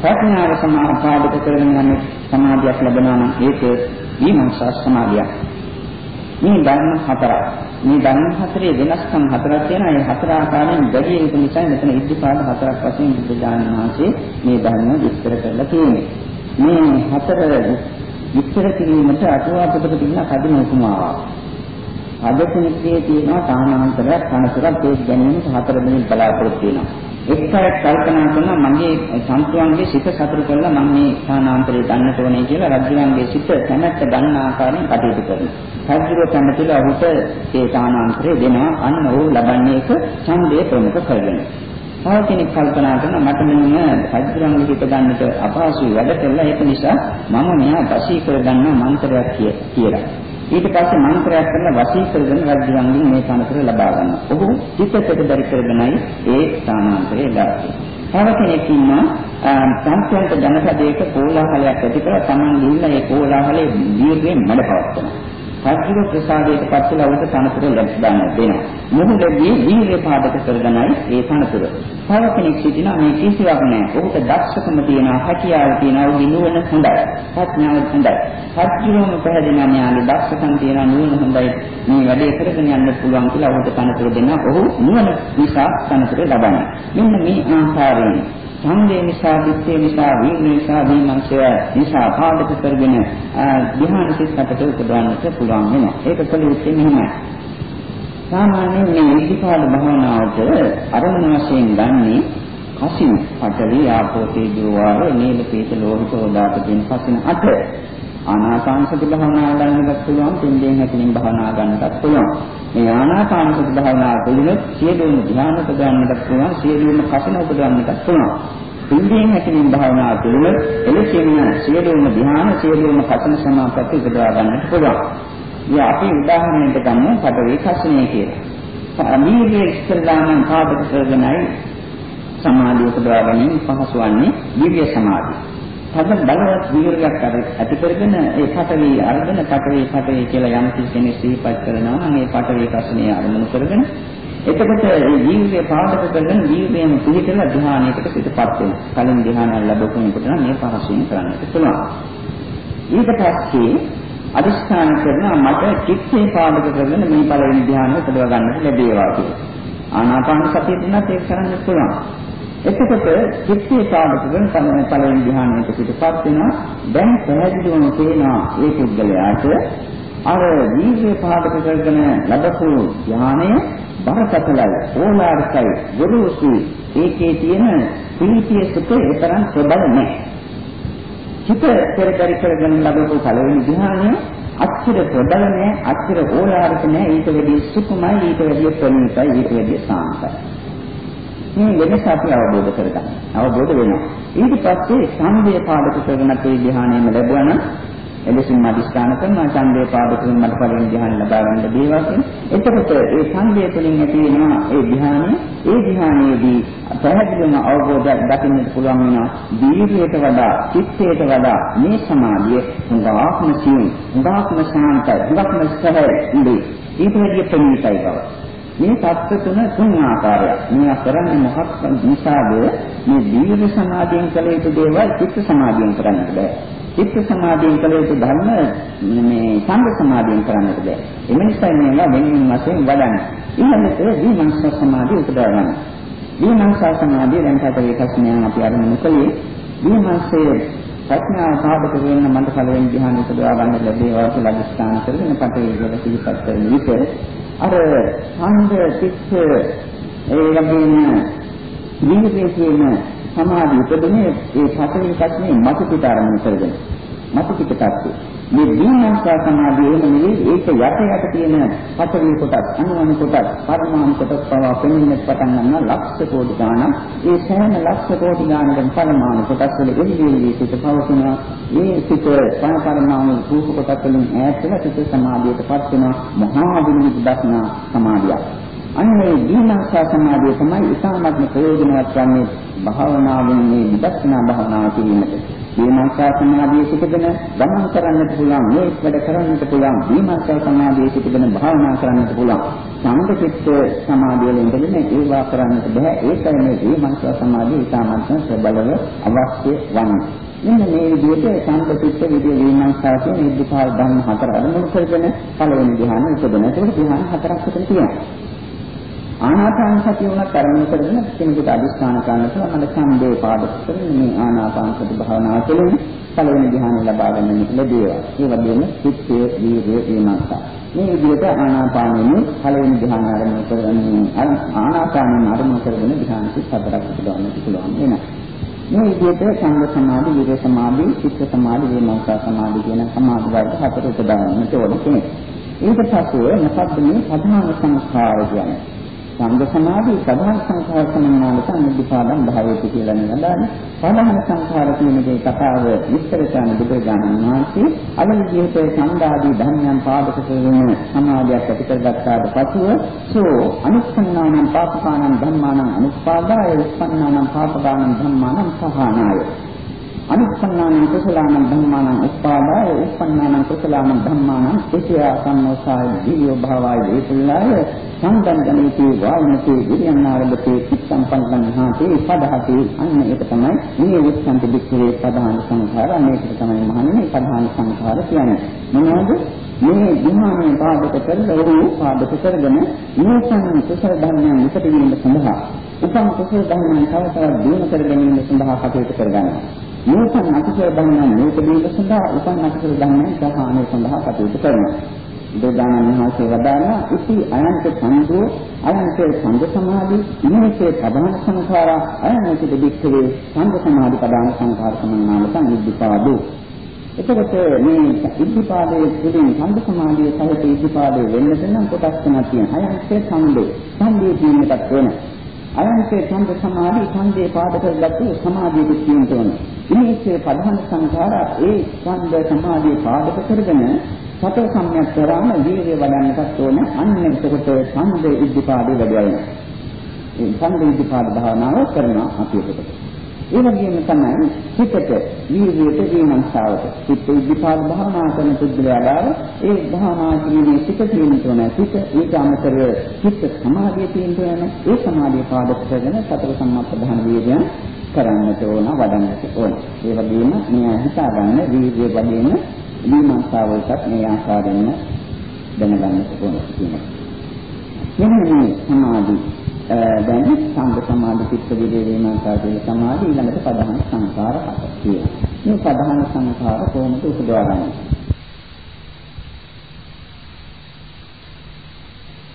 ප්‍රඥාව සමාපාදක කරගෙන යන සමාධියක් ලැබෙනවා නම් ඒක විමර්ශන සමාධියක්. මේ ධර්ම හතරක්. මේ ධර්ම හතරේ වෙනස්කම් හතරක් තියෙනවා. ඒ හතර ආකාරයෙන් බැදී යුතු නිසා මෙතන ඉද්ධිපාද හතරක් වශයෙන් බුද්ධ ඥානවාසේ මේ ධර්ම විස්තර කරලා තියෙන්නේ. මේ හතර විස්තර කිරීමට අටුවා පොතක තියෙන කදින උපමාවක්. අද කෙනෙක්ගේ තියෙනවා තානාන්තරයක් කනසරක් ඒ ගැනීමට හතර දිනක් බලාපොරොත්තු වෙනවා. එක්තරක් කල්පනා කරනවා මගේ සම්තුවන්ගේ සිත සතුරු කරලා මම මේ තානාන්තරය ගන්නට ඕනේ කියලා රජුන්ගේ සිත තැනට ගන්න ආකාරයෙන් කටයුතු කරනවා. රජුව තැනටලා ඔහුට ඒ තානාන්තරය දෙනවා අන්න ඔහු ලබන්නේ එක ඡන්දය ප්‍රමුඛ කරගෙන. තව කෙනෙක් කල්පනා කරනවා මට මෙන්න රජුරන්ගේ හිත ගන්නට අපහසුයි වැඩ කළා ඒක නිසා මම මෙහා වශී කරගන්න මන්ත්‍රයක් කියලා. ඊට පස්සේ මන්ත්‍රයක් කරලා වශී කරගෙන රජුරන්ගෙන් මේ තනතුර ලබා ගන්නවා. ඔහු චිත්තයට බරි කරගෙනයි ඒ ස්ථානාන්තරය දාන්නේ. තව කෙනෙක් ඉන්නවා සංස්කෘත ජනපදයක කෝලාහලයක් ඇති කරලා Taman ගිහිල්ලා ඒ කෝලාහලේ දීර්ඝයෙන් මඩපවත්වනවා. සත්‍ය ප්‍රසාදයට පත්වලා උන්ට තනතුර ලැබෙන්න දෙනවා. මොහොතදී වීර්ය පාදක කරගෙනයි ඒ තනතුර. තව කෙනෙක් සිටිනා මේ කිසිවක් නැහැ. ඔහුට දක්ෂකම තියෙනවා, හැකියාව තියෙනවා, ඔහුගේ නුවණ හොඳයි. ප්‍රඥාව හොඳයි. සත්‍යෝම පැහැදිලි ඥානයේ දක්ෂකම් තියෙනවා, නුවණ හොඳයි. මේ වැඩේ කරගෙන යන්න පුළුවන් කියලා ඔහුට තනතුර දෙනවා. ඔහු නුවණ නිසා තනතුර ලබනවා. මෙන්න මේ ආකාරයෙන් ඡන්දේ නිසා, දිත්තේ නිසා, වීර්ය නිසා, දීමංශය නිසා පාදක කරගෙන ධ්‍යාන සිත්කට උපදවන්නට පුළුවන් වෙනවා. ඒක කළ යුත්තේ මෙහිමයි. සාමාන්‍යයෙන් මේ ඉතිපාද භාවනාවට අරමුණ වශයෙන් ගන්නේ කසින් පඨවි ආපෝ තේජෝ වායෝ නීල පීත ලෝහිත ඕදාත කියන කසින් අට ආනාපාන සති භාවනාව ගන්නත් පුළුවන් පින්දෙන් හැකලින් භාවනා ගන්නත් පුළුවන්. මේ ආනාපාන සති භාවනාව තුළින් සියලුම ධ්‍යාන උපදවන්නට පුළුවන් සියලුම කසින උපදවන්නට පුළුවන්. පින්දෙන් හැකලින් භාවනාව තුළින් එලෙසින්ම සියලුම ධ්‍යාන සියලුම කසින සමාපatti උපදවා ගන්නට පුළුවන්. ඉතින් අපි උදාහරණයකට ගමු පඩවේ කසිනේ කියලා. අමීගේ ඉස්තරදානම් පාදක කරගෙනයි සමාධිය උපදවා ගැනීම පහසු වන්නේ දිව්‍ය සමාධිය. තද බලවත් වීර්යයක් ඇති කරගෙන ඒ පටවි අර්ධන පටවි පටවි කියලා යම් කෙනෙක් සිහිපත් කරනවා නම් ඒ පටවි කසනේ අරමුණු කරගෙන එතකොට මේ ජීවිතය පාදක කරගෙන ජීවිතයම පිළිතලා ධ්‍යානයකට පිටපත් වෙනවා. කලින් ධ්‍යානය ලැබපු කෙනෙකුට නම් මේ පහසුවෙන් කරන්නට පුළුවන්. ඊට පස්සේ අදිස්ථාන කරනවා මට චිත්තේ පාදක කරගෙන මේ පළවෙනි ධ්‍යානය උපදව ගන්නට ලැබේවා කියලා. ආනාපාන සතිය තුනත් ඒක කරන්න පුළුවන්. එතකොට චිත්තේ පාදක කරන තමයි පළවෙනි ධ්‍යානයට පිටපත් වෙනවා. දැන් පැහැදිලිවම පේනවා ඒ පුද්ගලයාට අර දීර්ඝ පාදක කරගෙන ලැබපු ඥානය බරපතලයි ඕලාරිකයි ගොරෝසුයි ඒකේ තියෙන ප්‍රීතිය සුඛ ඒතරම් ප්‍රබල නැහැ. චිත පෙරපරි කරගෙන ලැබපු පළවෙනි ධ්‍යානය අච්චර ප්‍රබල නැහැ අච්චර ඕලාරික නැහැ ඊට වැඩිය සුඛමයි ඊට වැඩිය ප්‍රණීතයි ඊට වැඩිය සාන්තයි. මේ වෙනස අපි අවබෝධ කරගන්න. අවබෝධ වෙනවා. ඊට පස්සේ සම්බේ පාදක කරගෙන තේ ධ්‍යානයම ලැබුවා නම් එලෙසින් අදිස්ථාන කරනවා ඡන්දේ පාදකෙන් මට පළවෙනි ධ්‍යාන ලබා ගන්න දේවා කියන. එතකොට ඒ ඡන්දය තුළින් ඇති වෙනවා ඒ ධ්‍යානය. ඒ ධ්‍යානයේදී පැහැදිලිවම අවබෝධයක් දකින්නට පුළුවන් වෙනවා. දීර්ඝයට වඩා, චිත්තයට වඩා මේ සමාධිය හුඟාක්ම සියුම්, හුඟාක්ම ශාන්තයි, හුඟාක්ම සහයි. ඊට වැඩිය ප්‍රණීතයි බව. මේ தත්ත්ව තුන තුන් ආකාරයක්. මේ කරන්නේ මොකක් නිසාද? මේ දීර්ඝ සමාධියෙන් කළ යුතු දේවල් චිත්ත සමාධියෙන් කරන්නට බෑ. චිත්ත සමාධියෙන් කළ යුතු ධර්ම මේ සංඝ සමාධියෙන් කරන්නට බෑ. එම නිසා මේවා වෙනින් වශයෙන් වඩන්න. ඊළඟට විමර්ශ සමාධිය උපදවා ගන්න. විමර්ශ සමාධිය දැන් කට ඒකස්මයන් අපි අරමුණු කළේ විමර්ශයේ ප්‍රඥාව සාධක වෙන්න මන්ට පළවෙනි ධ්‍යාන උපදවා ගන්න ලැබේවා කියලා අදිස්ථාන කරගෙන පටේ වල සිහිපත් කරන විට අර ඡන්ද චිත්ත ඒ වගේම විවිධ කියන සමාධි උපදිනේ ඒ පතරේ පැත්තේ මත පිට ආරම්භ කරගෙන. මත පිට පැත්තේ මේ දීනංසා සමාධිය එහෙම නෙවෙයි ඒක යට යට තියෙන පතරේ කොටස් අනුවන කොටස් පරමාණු කොටස් පවා පෙනෙන්න පටන් ගන්න ලක්ෂ කෝටි ගාණක්. ඒ සෑම ලක්ෂ කෝටි ගාණකින් පරමාණු කොටස් වල එළියෙලි සිට පවතින මේ සිට පරමාණු රූප කොටස් වලින් ඈත් වෙලා සිට සමාධියටපත් වෙන මහා විනිවිද දක්නා සමාධියක්. අන්නේ දීනංසා සමාධිය තමයි ඉතාමත්ම ප්‍රයෝජනවත් වන්නේ භාවනාවෙන් මේ විදර්ශනා භාවනාව කිරීමට. දීනංසා සමාධිය සිටගෙන ගමන් කරන්නට පුළුවන්, මේ වැඩ කරන්නට පුළුවන්, දීනංසා සමාධිය සිටගෙන භාවනා කරන්නට පුළුවන්. සම්පතිච්ච සමාධිය වලින් ඉඳගෙන ඒවා කරන්නට බෑ. ඒකයි මේ දීනංසා සමාධිය ඉතාමත්ම ප්‍රබලව අවශ්‍ය වන්නේ. මෙන්න මේ විදිහට සම්පතිච්ච විදිය විමර්ශනා කියන ඉද්ධිපාල ධර්ම හතර අනුමුණු කරගෙන පළවෙනි ධ්‍යාන උපදින. ඒක ධ්‍යාන හතරක් විතර තියෙනවා. ආනාපාන සතිය උනත් අරමුණු කරගෙන කෙනෙකුට අදිස්ථාන කරන්න පුළුවන් මම ඡන්දේ පාදක කරගෙන මේ ආනාපාන සති භාවනාව තුළින් පළවෙනි ධ්‍යානය ලබා ගන්නට ලැබේවා. ඒ වගේම චිත්තයේ වීර්යය විමර්ශන. මේ විදිහට ආනාපානෙන්නේ පළවෙනි ධ්‍යාන ආරම්භ කරගන්නේ ආනාපානෙන් ආරම්භ කරගෙන ධ්‍යාන සිත් හතරක් උපදවන්නට පුළුවන් වෙනවා. මේ විදිහට සංඝ සමාධි, විරේ සමාධි, චිත්ත සමාධි, විමර්ශන සමාධි කියන සමාධි වර්ග හතර උපදවන්නට ඕන කෙනෙක්. ඊට පස්සේ මොකක්ද මේ ප්‍රධාන සංස්කාර කියන්නේ? සංඝ සමාධි සදාන් සංඛාර සමන්නාල සම්නිපාදම් භාවයති කියලා නේදානේ. සදාන් සංඛාර කියන දේ කතාව විස්තර කරන බුදුරජාණන් වහන්සේ අලන් ජීවිතයේ සංඝාදී ධර්මයන් පාදක කරගෙන සමාධියක් ඇති කරගත්තාට පසුව සෝ අනුස්සන්නානම් පාපකානම් ධම්මානම් අනුස්පාදාය උස්සන්නානම් පාපකානම් ධම්මානම් සහානාය අනුස්සන්නානම් කුසලානම් ධම්මානම් උපාදාය උප්පන්නානම් කුසලානම් ධම්මානම් කුසයා සම්මෝසාය දීයෝ භාවය දේතුල්ලාය සංගම් ගණිතේ වායනතේ විරියන්නාරබතේ සම්පන්නං හාතේ පදහති අන්න ඒක තමයි මේ විස්සන්ත දික්කේ ප්‍රධාන සංඛාර. මේකට තමයි මහන්නේ ප්‍රධාන සංඛාර කියන්නේ. මොනවද? මේ විමානයේ පාදක කරලා පාදක කරගෙන මේසන් කුසල ධර්මයන් විකට වීම සඳහා උපන් කුසල ධර්මයන් තව තවත් දියුණු කර ගැනීම සඳහා කටයුතු කරගන්නවා. මේකන් අකුසල ධර්මයන් මේක දීම සඳහා උපන් අකුසල ධර්මයන් සහානය සඳහා කටයුතු කරනවා. බුදුදානන් වහන්සේ වදාළා ඉති අනන්ත සංඝෝ අනන්ත සංඝ සමාධි ඉමේසේ ප්‍රධාන සංඛාර අනන්ත දෙවික්ඛවේ සංඝ සමාධි ප්‍රධාන සංඛාර සමන්නාල සංවිද්ධාදෝ එතකොට මේ ඉද්ධිපාදයේ තුලින් සංඝ සමාධිය සහිත ඉද්ධිපාදයේ වෙන්නට නම් කොටස් තුනක් තියෙනවා. අයන්සේ සංදේ. සංදේ කියන එකක් වෙනවා. අයන්සේ ඡන්ද සමාධි ඡන්දේ පාදක ලක්ෂ සමාධිය කියනට ඕන. ඉමේසේ ප්‍රධාන සංඛාර ඒ ඡන්ද සමාධිය පාදක කරගෙන සතර සම්‍යක් කරාම වීර්ය වඩන්නටත් ඕන. අන්න එතකොට ඡන්ද ඉද්ධිපාදේ වැඩි වෙනවා. ඒ ඡන්ද ඉද්ධිපාද භාවනාව කරනවා අපි එතකොට. ඒ වගේම තමයි හිතට වීර්යයට විමර්ශාවට. චිත්ත විපාක භාවනා කරන පුද්ගලයාලා ඒ භාවනා කිරීමේ සිත තියෙන්න ඕන. සිත ඊට අමතරව චිත්ත සමාධිය තියෙන්න ඕන. ඒ සමාධිය පාදක කරගෙන සතර සම්මාප්‍රධාන වීර්යයන් කරන්නට ඕන වඩන්නට ඕන. ඒ වගේම මේ හිතා ගන්න වීර්ය වගේම විමර්ශාවලටත් මේ ආකාරයෙන් දැනගන්නට ඕන කියනවා මෙන්න මේ සමාධි දැන් සංඝ සමාධි චිත්ත විදේවීමන්තා කියන සමාධි ඊළඟට ප්‍රධාන සංඛාර හතක් තියෙනවා. මේ ප්‍රධාන සංඛාර කොහොමද උපදවන්නේ?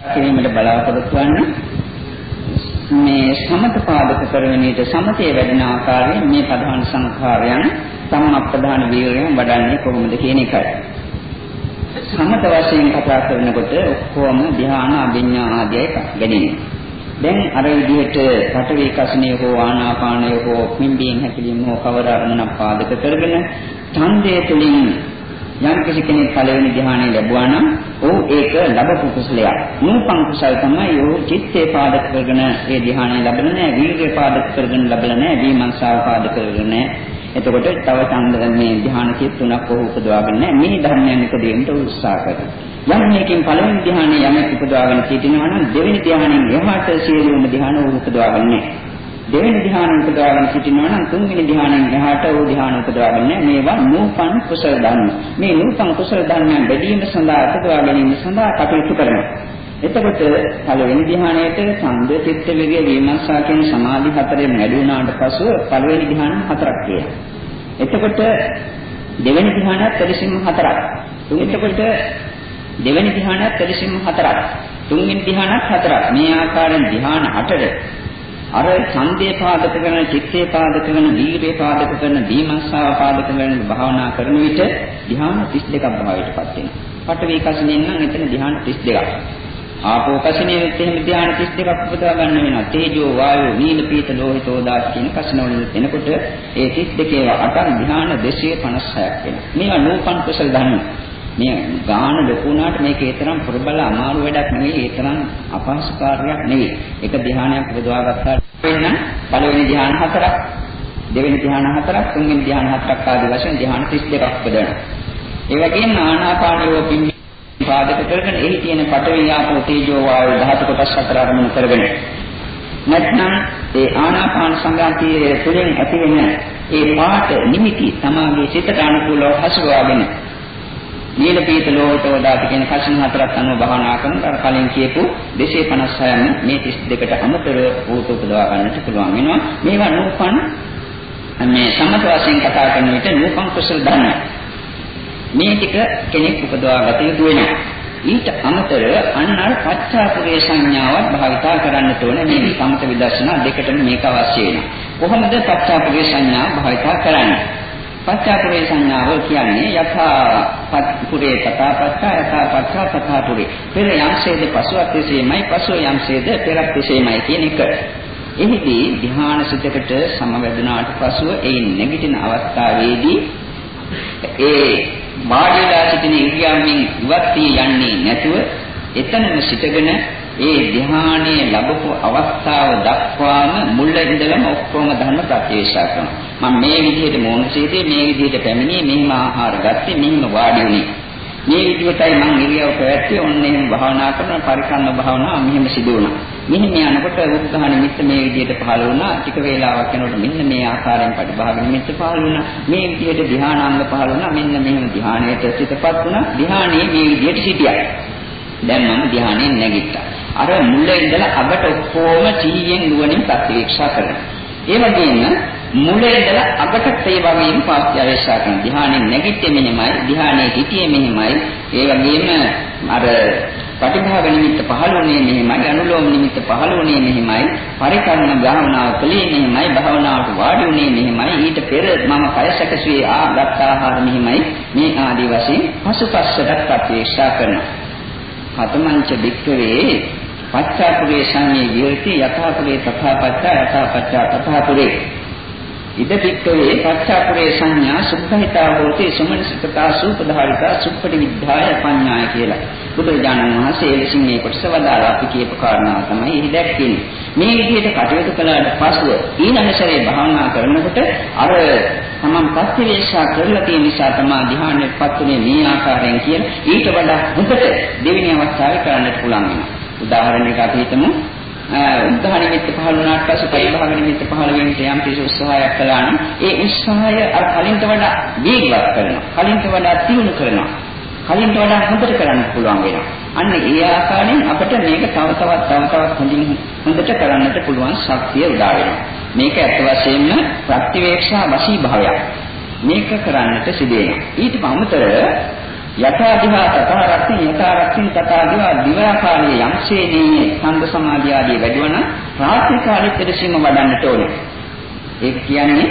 කිරීමට බලාපොරොත්තු වන්නේ මේ සමත පාදක කරවෙනීට සමතේ වැඩෙන ආකාරයෙන් මේ ප්‍රධාන සංඛාරයන් සම්මප්පදාන වීර්යයෙන් වඩන්නේ කොහොමද කියන එකයි. සමත වශයෙන් කතා කරනකොට ඔක්කොම ධ්‍යාන අභිඥා ආදී එක ගැනීම. දැන් අර විදිහට පඨවි කසනිය හෝ ආනාපානය හෝ පිම්බීම් හැකිලිම හෝ කවර අරමුණක් පාදක කරගෙන ඡන්දය තුළින් යම් කිසි කෙනෙක් පළවෙනි ධ්‍යානය ලැබුවා නම් ඔහු ඒක ලැබපු කුසලයක්. නූපං කුසල තමයි ඔහු චිත්තේ පාදක කරගෙන ඒ ධ්‍යානය ලැබෙන නෑ, වීර්ය පාදක කරගෙන ලැබෙලා නෑ, විමර්ශාව පාදක කරගෙන නෑ. එතකොට තව ඡන්ද මේ ධ්‍යාන කිත් තුනක් ඔහු උපදවාගෙන නෑ. මේ ධර්මයන් උපදෙන්න උත්සාහ කරනවා. යම් මේකෙන් පළවෙනි ධ්‍යානය යමෙක් උපදවාගෙන සිටිනවා නම් දෙවෙනි ධ්‍යානෙන් එහාට සියලුම ධ්‍යාන ඔහු උපදවාගෙන නෑ. දෙවෙනි ධ්‍යාන උපදවාගෙන සිටිනවා නම් තුන්වෙනි ධ්‍යානෙන් එහාට ඕ ධ්‍යාන උපදවාගෙන මේවා නූපන් කුසල ධර්ම. මේ නූපන් කුසල ධර්මයන් වැඩිම සඳහා උපදවා ගැනීම සඳහා කටයුතු කරනවා. එතකොට පළවෙනි ධ්‍යානයේට ඡන්ද චිත්ත විරිය විමර්ශා කියන සමාධි හතරෙන් වැඩි වුණාට පසුව පළවෙනි ධ්‍යාන හතරක් තියෙනවා. එතකොට දෙවෙනි ධ්‍යානයත් එලෙසින්ම හතරක්. එතකොට දෙවෙනි ධ්‍යානයත් එලෙසින්ම හතරක්. තුන්වෙනි ධ්‍යානත් හතරක්. මේ ආකාරයෙන් ධ්‍යාන 8 අර ඡන්දේ පාදක කරන, චිත්තේ පාදක කරන, දීර්ේ පාදක කරන, දීමස්සාව පාදක කරන භාවනා කරන විට ධ්‍යාන 32ක් භාවයටපත් වෙනවා. පඨවි කසිනින් නම් එතන ධ්‍යාන 32ක්. ආපෝ කසිනියෙත් එහෙම ධ්‍යාන 32ක් උපදවා ගන්න වෙනවා. තේජෝ වායෝ නීල පීත ලෝහිතෝ දාස් කියන කසිනවලින් එනකොට ඒ 32 අටක් ධ්‍යාන 256ක් වෙනවා. මේවා නූපන් කුසල ධර්ම. මේ ගාන ලොකු වුණාට මේක ඒ තරම් ප්‍රබල අමාරු වැඩක් නෙවෙයි ඒ තරම් අපහසු කාර්යයක් නෙවෙයි. එක ධ්‍යානයක් උපදවා ගත්තාට වෙන පළවෙනි ධ්‍යාන හතරක්, දෙවෙනි ධ්‍යාන හතරක්, තුන්වෙනි ධ්‍යාන හතරක් ආදී වශයෙන් ධ්‍යාන 32ක් උපදවනවා. ඒ වගේම ආනාපානයෝ පිම්බි පාදක කරගෙන එහි තියෙන පඨවි ආපෝ තේජෝ වායු ධාතු කොටස් හතර අරමුණු කරගෙන නැත්නම් ඒ ආනාපාන සංගාතියේ තුලින් ඇතිවෙන ඒ පාට නිමිති තමාගේ සිතට අනුකූලව හසුවාගෙන නීල පීත ලෝහිතව දාති කියන කසින හතරක් අනුව භාවනා කරනකොට කලින් කියපු 256න් මේ 32ට අමතරව වූත උපදවා ගන්නට පුළුවන් වෙනවා. මේවා නූපන් මේ සමත වශයෙන් කතා කරන විට නූපන් කුසල ධර්ම. මේ ටික කෙනෙක් උපදවා ගත යුතු වෙනවා. ඊට අමතරව අන්නර පච්චාපුරේ සංඥාවත් භාවිතා කරන්නට ඕන මේ සමත විදර්ශනා දෙකටම මේක අවශ්‍ය වෙනවා. කොහොමද පච්චාපුරේ සංඥා භාවිතා කරන්නේ? පච්චාපුරේ සංඥාව කියන්නේ යථා පුරේ තථා පච්චා යථා පච්චා තථා පුරේ. පෙර යම්සේද පසුවත් එසේමයි පසුව යම්සේද පෙරත් එසේමයි කියන එක. එහිදී ධ්‍යාන සිතකට සමවැදුනාට පසුව ඒ නැගිටින අවස්ථාවේදී ඒ මාර්ගලා සිටින ඉරියව්වෙන් ඉවත් වී යන්නේ නැතුව එතනම සිටගෙන ඒ ධ්‍යානයේ ලැබපු අවස්ථාව දක්වාම මුල ඉඳලම ඔක්කොම ධර්ම ප්‍රත්‍යක්ෂ කරනවා. මම මේ විදිහට මොනසේදී මේ විදිහට පැමිණියේ මෙහිම ආහාර ගත්තේ මෙහිම වාඩි වුණේ. මේ විදිහටයි මම ඉරියව් පැවැත්වුවේ ඔන්න එහෙම භාවනා කරන පරිකම්ම භාවනාව මෙහෙම සිදු වුණා. මෙහෙම යනකොට උත්සාහ නිමිත්ත මේ විදිහට පහළ වුණා. ටික වේලාවක් යනකොට මෙන්න මේ ආකාරයෙන් පරිභාග නිමිත්ත පහළ වුණා. මේ විදිහට ධ්‍යානාංග පහළ වුණා. මෙන්න මෙහෙම ධ්‍යානයට සිතපත් වුණා. ධ්‍යානයේ මේ විදිහට සිටියා. දැන් මම ධ්‍යානයෙන් නැගිට්ටා. අර මුල ඉඳලා අගට ඔක්කොම චීයෙන් නුවණින් ප්‍රතිවීක්ෂා කරනවා. ඒ වගේම මුල ඉඳලා අගට ඒ වගේම පාස්ත්‍යවේක්ෂා කරන. ධ්‍යානෙන් නැගිට්ටේ මෙහෙමයි ධ්‍යානයේ හිටියේ මෙහෙමයි. ඒ වගේම අර පටිභාග නිමිත්ත පහළුනේ මෙහෙමයි අනුලෝම නිමිත්ත පහළුනේ මෙහෙමයි පරිකර්ම භාවනාව කලේ මෙහෙමයි භාවනාවට වාඩි උනේ මෙහෙමයි. ඊට පෙර මම කය සැකසුවේ ආ ගත් ආහාර මෙහෙමයි. මේ ආදී වශයෙන් පසුපස්සට ප්‍රතික්ෂා කරනවා. කතමංච වික්කවේ පච්චාපුරේ සංයේ විහෙති යථාපුරේ තථාපච්චා යථාපච්චා තථාපුරේ. ඉද පිට්ඨවේ පච්චාපුරේ සංඥා සුද්ධහිතා හෝති සමනසිකතා සූපධාරිතා සුප්පටි විද්ධාය පඤ්ඤාය කියලා. බුදුරජාණන් වහන්සේ එලෙසින් මේ කොටස වදාලා අපි කියපු කාරණාව තමයි එහි දැක්කෙන්නේ. මේ විදිහට කටයුතු කළාට පස්ව ඊළඟ සැරේ භාවනා කරනකොට අර තමන් ප්‍රතිවේක්ෂා කරලා තියෙන නිසා තමයි ධ්‍යානෙපත් උනේ මේ ආකාරයෙන් කියන ඊට වඩා හොඳට දෙවෙනි අවස්ථාවේ කරන්නට පුළුවන් වෙනවා. උදාහරණයක් අපි හිතමු උද්ධා නිමිත්ත පහළ වුණාට පස්සේ පරිභාග නිමිත්ත පහළ වෙන්න යම් කිසි උත්සාහයක් කළා නම් ඒ උත්සාහය අර කලින්ට වඩා වේගවත් කරනවා. කලින්ට වඩා තියුණු කරනවා. කලින්ට වඩා හොඳට කරන්න පුළුවන් වෙනවා. අන්න ඒ ආකාරයෙන් අපිට මේක තව තවත් තව තවත් හොඳින් හොඳට කරන්නට පුළුවන් ශක්තිය උදා වෙනවා. මේක ඇත්ත වශයෙන්ම ප්‍රතිවේක්ෂා වශී භාවයක්. මේක කරන්නට සිදු වෙනවා. ඊට අමතරව යථා දිහා තථා රක්ඛින් යථා රක්ඛින් තථා දිහා දිවාකාරයේ යම්සේදී සංඝ සමාධිය ආදී වැඩිවන රාත්‍රී කාලෙත් දෙසින්ම වඩන්නට ඕනේ. ඒක කියන්නේ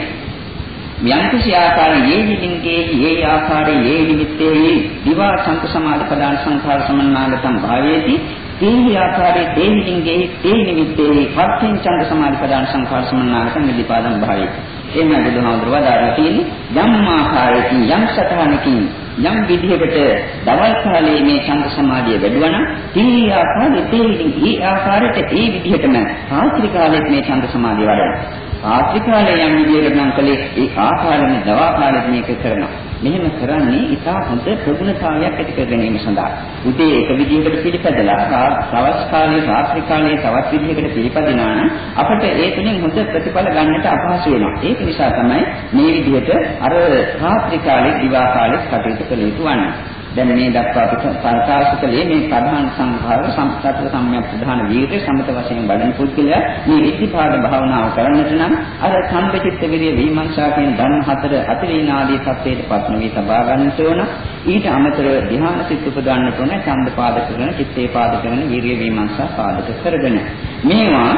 යම්කිසි ආකාරයේ යේ නිමින්ගේ යේ ආකාරයේ යේ නිමිත්තේ දිවා සංඝ සමාධි ප්‍රදාන සංඛාර සමන්නාගතම් භාවේති තේහි ආකාරයේ තේහිලින්ගේ තේහි නිමිත්තේ වර්තෙන් ඡන්ද සමාධි ප්‍රදාන සංඛාර සමන්නාගත නිදිපාදම් භාවයි. එහෙමයි බුදුහාමුදුරුවෝ වදාරා තියෙන්නේ යම් ආකාරයකින් යම් සතහනකින් යම් විදිහකට දවල් කාලයේ මේ ඡන්ද සමාධිය වැඩුවනම් තී ආකාරයේ තේහිලින් ඒ ආකාරයට ඒ විදිහටම රාත්‍රී කාලයේ මේ ඡන්ද සමාධිය වඩනවා. රාත්‍රී කාලයේ යම් විදියකට නම් කලේ ඒ ආකාරයෙන් දවා කාලෙත් මේක කරනවා. මෙහෙම කරන්නේ ඉතා හොඳ ප්‍රගුණතාවයක් ඇති කර ගැනීම සඳහා. උදේ එක විදියකට පිළිපදලා සවස් කාලයේ රාත්‍රී කාලයේ තවත් විදියකට පිළිපදිනා නම් අපට ඒ තුලින් හොඳ ප්‍රතිඵල ගන්නට අපහසු වෙනවා. ඒක නිසා තමයි මේ විදිහට අර රාත්‍රී කාලයේ දිවා කාලයේ කටයුතු කළ යුතු වන්නේ. දැන් මේ දක්වා අපි ප්‍රකාශ කළේ මේ ප්‍රධාන සංඛාර සම්පතර සම්‍යක් ප්‍රධාන වීර්ය සමත වශයෙන් වඩන පුද්ගලයා මේ ඉතිපාද භාවනාව කරන්නට නම් අර සම්පචිත්ත විරිය විමර්ශා කියන ධර්ම හතර අතිරීනාදී තත්ත්වයට පත් නොවි සබා ගන්නට ඕන. ඊට අමතරව ධ්‍යාන සිත් උපදවන්නට ඕන ඡන්ද පාදක කරන චිත්තේ පාදක කරන විරිය විමර්ශා පාදක කරගෙන. මේවා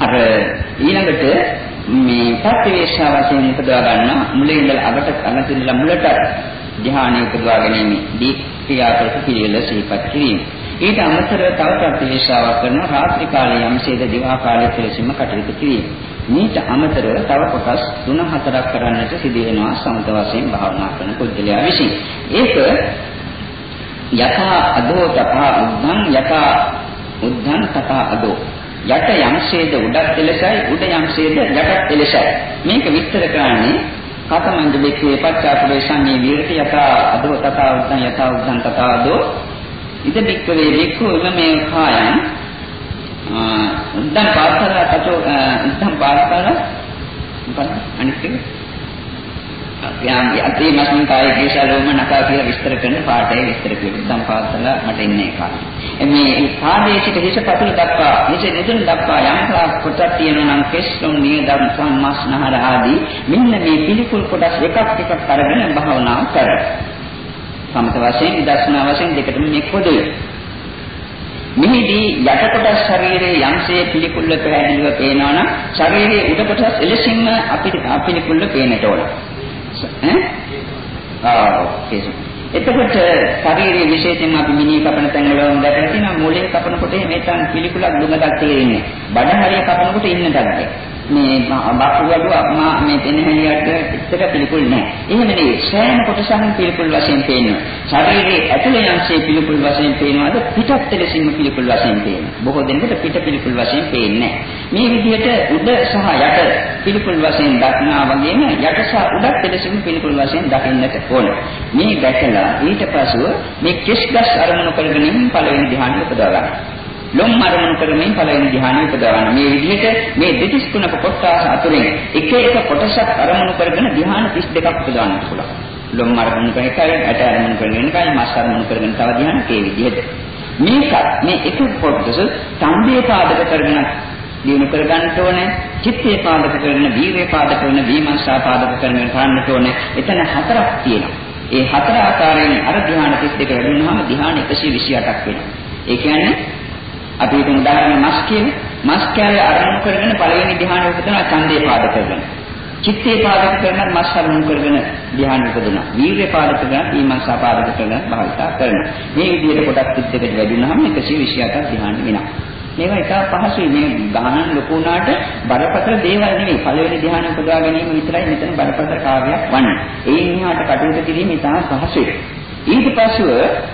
අර ඊළඟට මේ පත්‍යවේශා වශයෙන් උපදවා ගන්න මුලින් ඉඳලා අගට අගට ඉඳලා මුලට ධ්‍යානය උපදවා ගැනීමදී ක්‍රියාකරක පිළිවෙල සිහිපත් කිරීම. ඊට අමතරව තව ප්‍රතිශාවක් කරන රාත්‍රී කාලයේ යම්සේද දිවා කාලයේ කෙලෙසින්ම කටයුතු කිරීම. මීට අමතරව තව කොටස් 3-4ක් කරන්නට සිදු වෙනවා සමත වශයෙන් භාවනා කරන පුද්ගලයා විසින්. ඒක යථා අදෝ තථා උද්ධං යථා උද්ධං තථා අදෝ යට යම්සේද උඩත් එලෙසයි උඩ යම්සේද යටත් එලෙසයි මේක විස්තර කරන්නේ කතමංජ බික්ඛවේ පච්චාපදේශන්නේ විරති යතා අදෝ තථා උද්දං යතා උද්දං තථා අදෝ. ඉද බික්ඛවේ බික්ඛු ඉමේ කායං උද්දං පාස්තර තතෝ උද්දං පාස්තර මොකක්ද අනිත් එක? යාම් යති මස්මින් කාය කේශලෝම නකා කියලා විස්තර කරන පාඩේ විස්තර කරන සම්පාදලා මට ඉන්නේ එක. මේ පාඩේ සිට හිස පතුල දක්වා හිස නිදුන් දක්වා යම් කොටක් තියෙනවා නම් කෙස්ලොම් නියදම් සම්මස්නහර ආදී මෙන්න මේ පිළිකුල් කොටස් එකක් එකක් අරගෙන භාවනා කරා. සමත වශයෙන් විදර්ශනා වශයෙන් දෙකටම මේ පොදුයි. මෙහිදී යට කොටස් ශරීරයේ යම්සේ පිළිකුල්ව පැහැදිලිව පේනවා නම් ශරීරයේ උඩ කොටස් එලෙසින්ම අපිට අපිළිකුල්ව පේන්නට ඕන. ඈ ආ එතකොට ශාරීරික විශේෂයෙන්ම අපි මිනිහ කපන තැන් වල දැකලා තියෙනවා මොලේ කපනකොට මේ තන් පිළිකුලක් දුඟදක් තේරෙන්නේ. බඩ හරිය කපනකොට ඉන්න තත්ත්වය. මේ බක්කු ගැඩුව මා මේ දෙනහැලියට එච්චර පිළිකුල් නැහැ. එහෙම නෙවෙයි සෑම කොටසක්ම පිළිකුල් වශයෙන් පේනවා. ශරීරයේ ඇතුළේ අංශයේ පිළිකුල් වශයෙන් පේනවාද පිටත් ලෙසින්ම පිළිකුල් වශයෙන් පේනවා. බොහෝ දෙනෙකුට පිට පිළිකුල් වශයෙන් පේන්නේ මේ විදිහට උඩ සහ යට පිළිකුල් වශයෙන් දක්නා වගේම යට සහ උඩත් ලෙසින්ම පිළිකුල් වශයෙන් දකින්නට ඕන. මේ දැකලා ඊට පසුව මේ කෙස් ගස් අරමුණු කරගෙන පළවෙනි ධ්‍යානෙ උපදවා ගන්නවා. ලොම් අරමුණු කරමින් පළවෙනි ධ්‍යානෙ උපදවන්න. මේ විදිහට මේ දෙතිස් තුනක කොටස් අතුරින් එක එක කොටසක් අරමුණු කරගෙන ධ්‍යාන 32ක් උපදවන්න පුළුවන්. ලොම් අරමුණු කරන එකයි, ඇට අරමුණු කරන එකයි, මස් අරමුණු කරගෙන තව ධ්‍යාන ඒ විදිහට. මේකත් මේ එක කොටස සම්බේ පාදක කරගෙන දිනු කර ගන්නට ඕනේ චිත්තේ පාදක කරන වීරේ පාදක කරන විමර්ශා පාදක කරන කරන්නට ඕනේ එතන හතරක් තියෙනවා ඒ හතර ආකාරයෙන් අර ධ්‍යාන 32 වැඩි වුණාම ධ්‍යාන 128ක් වෙනවා ඒ කියන්නේ අපි හිතමු උදාහරණ මස් කියන මස් කැලේ අරමුණු කරගෙන පළවෙනි ධ්‍යානෙ උපදිනවා ඡන්දේ පාදක කරගෙන. චිත්තේ පාදක කරන මස් අරමුණු කරගෙන ධ්‍යානෙ උපදිනවා. වීර්ය පාදක කරන ඊමසා පාදක කරන භාවිතා කරනවා. මේ විදිහට කොටස් 32කට වැඩි වුණාම 128ක් ධ්‍යානෙ වෙනවා. මේවා එක පහසුයි මේ ගානන් ලොකු වුණාට බරපතල දේවල් නෙවෙයි පළවෙනි ධ්‍යාන උපදවා ගැනීම විතරයි මෙතන බරපතල කාර්යයක් වන්නේ. ඒ නිහාට කටයුතු කිරීම ඉතා පහසුයි. ඊට පස්ව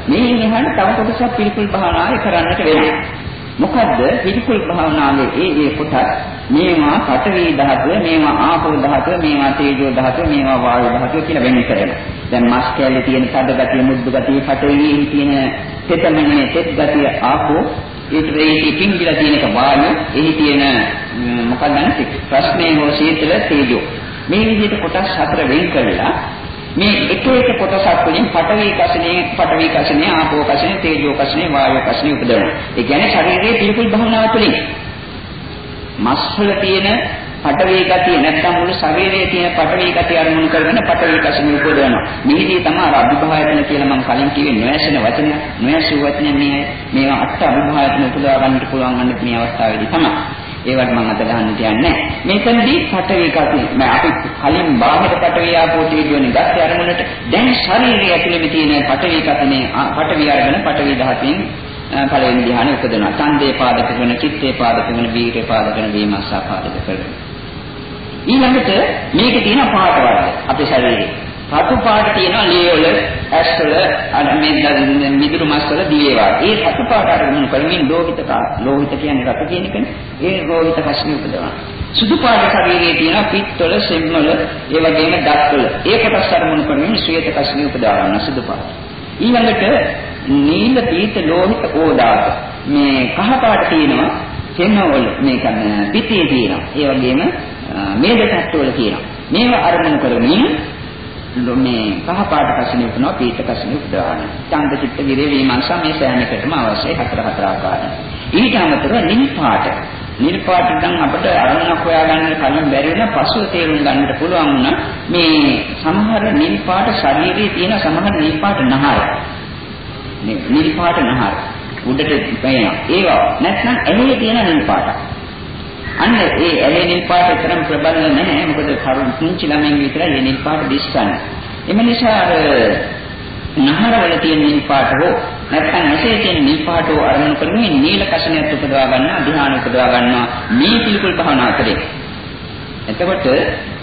මේ නිහාට තව කොටසක් පිළිකුල් භාවනාවේ කරන්නට වෙනවා. මොකද්ද? පිළිකුල් භාවනාවේ ඒ ඒ කොටස් මේවා පඨවි ධාතුව මේවා ආපෝ ධාතුව මේවා තේජෝ ධාතුව මේවා වායු ධාතුව කියලා වෙන් කරනවා. දැන් මස් කැලේ තියෙන සද ගතිය මුද්දු ගතිය පඨවි තියෙන තෙතමනේ තෙත් ගතිය ආපෝ ඊට ඒ පිංගිලා තියෙන එක වායු එහි තියෙන මොකක්ද? නැති ප්‍රශ්නේ හෝ සීතල තේජෝ. මේ විදිහට කොටස් හතර වෙන් කරලා මේ එක එක කොටසක් වලින් පඨවි කසනේ පඨවි කසනේ ආපෝ කසනේ තේජෝ කසනේ වායෝ කසනේ උපදවනවා. ඒ කියන්නේ ශරීරයේ පිළිකුල් භවනාව තුළින් මස් වල තියෙන පඨවි ගතිය නැත්නම් මුළු ශරීරයේ තියෙන පඨවි ගතිය අරමුණු කරගෙන පඨවි කසනේ උපදවනවා. මේදී තමයි අභිභායතන කියලා මම කලින් කිව්වේ නොයසන වචනය. නොයසු වචනය මේ මේවා අට අභිභායතන උපදවා ගන්නට පුළුවන් වන්නේ මේ අවස්ථාවේදී තමයි. ඒවට මම අත ගන්න තියන්නේ මේකෙන්දී පටවි කතිය මම අපි කලින් බාහිර පටවි ආපෝ තීජෝනේ ගත්ත අරමුණට දැන් ශරීරය ඇතුළේ තියෙන පටවි කතනේ පටවි අරගෙන පටවි දහතින් පළවෙනි ධ්‍යානෙ උපදිනවා. ඡන්දේ පාදක කරන, චිත්තේ පාදක කරන, වීර්ය පාදක කරන, වීමස්සා පාදක කරන. ඊළඟට මේකේ තියෙන පාට වර්ග අපේ ශරීරේ. රතු පාට තියෙනවා ලේ වල, ඇස් වල, අර මේ මිදුළු මස් වල දිවේ වගේ. ඒ රතු පාට අරගෙන කරමින් ලෝහිත ලෝහිත කියන්නේ රතු කියන එකනේ. ඒ ලෝහිත කස්මිය උපදවනවා. සුදු පාට ශරීරයේ තියෙන පිත්වල, සෙම්වල, ඒ වගේම දත්වල. ඒ කොටස් අරමුණු කරමින් ශ්වේත කස්මිය උපදවා ගන්න සුදු පාට. ඊළඟට නීල පීත ලෝහිත ඕදාත මේ කහ පාට තියෙනවා සෙම්වල මේක පිටියේ තියෙනවා. ඒ වගේම මේද තත්ත්වවල තියෙනවා. මේවා අරමුණු කරමින් මේ කහ පාට කසිනේ උපනවා පීත කසිනේ උපදවන. ඡන්ද චිත්ත විරේ විමර්ශන මේ සෑම එකටම අවශ්‍යයි හතර හතර ආකාරයි. ඊට අමතරව නිල් පාට. නිල් පාට නම් අපිට අරමුණක් හොයාගන්න කලින් බැරි වෙන පසුව තේරුම් ගන්නට පුළුවන් වුණා මේ සමහර නිල් පාට ශරීරයේ තියෙන සමහර නිල් පාට නහර. නිල් පාට නහර. උඩට පේනවා. ඒවා නැත්නම් ඇලේ තියෙන නිල් පාට. අන්න ඒ ඇලේ නිල් පාට තරම් ප්‍රබල නැහැ. මොකද කරුණ පුංචි ළමයින් විතර ඒ නිල් පාට දිස්සන්නේ. එම නිසා අර නහරවල තියෙන නිල් පාට හෝ නැත්නම් ඇසේ තියෙන නිල් පාට හෝ අරමුණු කරමින් නීල කෂණයක් උපදවා ගන්නවා, ධ්‍යාන උපදවා ගන්නවා. මේ පිළිකුල් භාවනා කරේ. එතකොට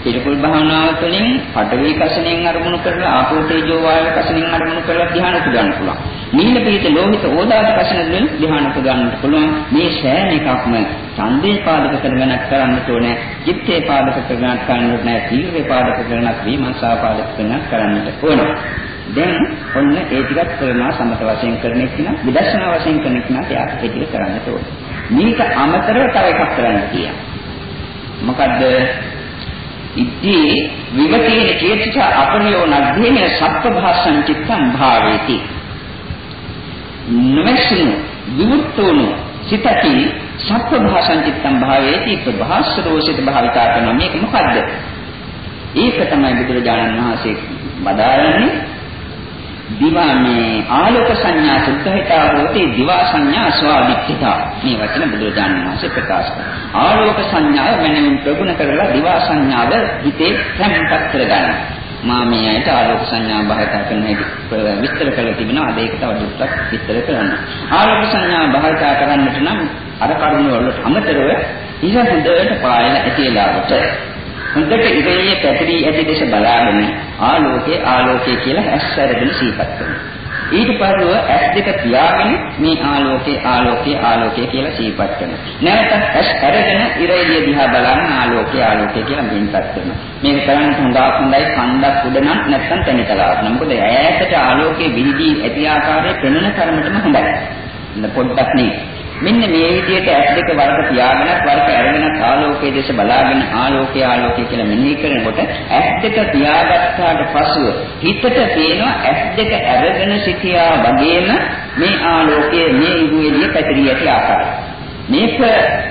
පිළිකුල් භාවනාව තුළින් පඨවි කෂණයෙන් අරමුණු කරලා ආපෝ තේජෝ වායව කෂණයෙන් අරමුණු කරලා ධ්‍යාන උපදවන්න පුළුවන්. නීල පීත ලෝහිත ඕදාත කෂණ වලින් ධ්‍යාන උපදවන්න පුළුවන්. මේ සෑම එකක්ම ඡන්දේ පාදක කරගෙන කරන්න ඕනේ. චිත්තේ පාදක කරගෙන කරන්න ඕනේ. තීර්වේ පාදක කරගෙන විමර්ශා පාදක කරගෙන කරන්නට ඕනේ. දැන් ඔන්න ඒ ටිකත් කරනවා සමත වශයෙන් කරන එක නා විදර්ශනා වශයෙන් කරන එක නා එයාට ඒ ටික කරන්න ඕනේ. මේක අමතරව තව එකක් කරන්න කියනවා. මොකද්ද ඉති විවතේන චේතස අපරියෝ නග්ධේන සත්ත්වභාසං චිත්තං භාවේති නොමැසුණු විමුක්තෝණු සිතකින් සත්ත්වභාසං චිත්තං භාවේති ප්‍රභාස්රෝසිත භාවිතා කරන මේක මොකද්ද? ඒක තමයි බුදුරජාණන් වහන්සේ බදාරන්නේ දිවා මේ ආලෝක සංඥා සුද්ධහිතා හෝති දිවා සංඥා ස්වාදික්ඛිතා මේ වචන බුදුරජාණන් වහන්සේ ප්‍රකාශ කරනවා. ආලෝක සංඥාව මනමින් ප්‍රගුණ කරලා දිවා සංඥාව හිතේ සම්පත් කරගන්න මා මේ ඇයිට ආලෝක සංඥා භාවිත කරන හැටි විස්තර කරලා තිබෙනවා අද ඒක තව දුරටත් විස්තර කරන්න ආලෝක සංඥා භාවිත කරන්නට නම් අර කරුණ වලට අමතරව ඉහ හොඳට පායන ඇතිලාවට හොඳට ඉරේ පැතිරී ඇති දේශ බලාගෙන ආලෝකේ ආලෝකේ කියලා ඇස් අරගෙන සීපත් කරනවා. ඊට පස්ව ඇස් දෙක පියාගෙන මේ ආලෝකේ ආලෝකේ ආලෝකේ කියලා සීපත් කරනවා. නැවත ඇස් අරගෙන ඉරේ දිහා බලන ආලෝකේ ආලෝකේ කියලා මෙන්පත් කරනවා. මේක කරන්න හොඳක් හොඳයි කන්දක් උඩ නම් නැත්තම් තනිතලාවක්. මොකද ඈතට ආලෝකේ විහිදී ඇති ආකාරයේ පෙනෙන තරමටම හොඳයි. පොඩ්ඩක් නේ මෙන්න මේ විදිහට ඇස් දෙක වරක තියාගෙනත් වරක අරගෙන ආලෝකයේ දේශ බලාගෙන ආලෝකය ආලෝකය කියලා මෙනෙහි කරනකොට ඇස් දෙක තියාගත්තාට පසුව හිතට තියෙනවා ඇස් දෙක අරගෙන සිටියා වගේම මේ ආලෝකයේ මේ ඉරුවේදී පැතිරී ඇති ආකාරය. මේක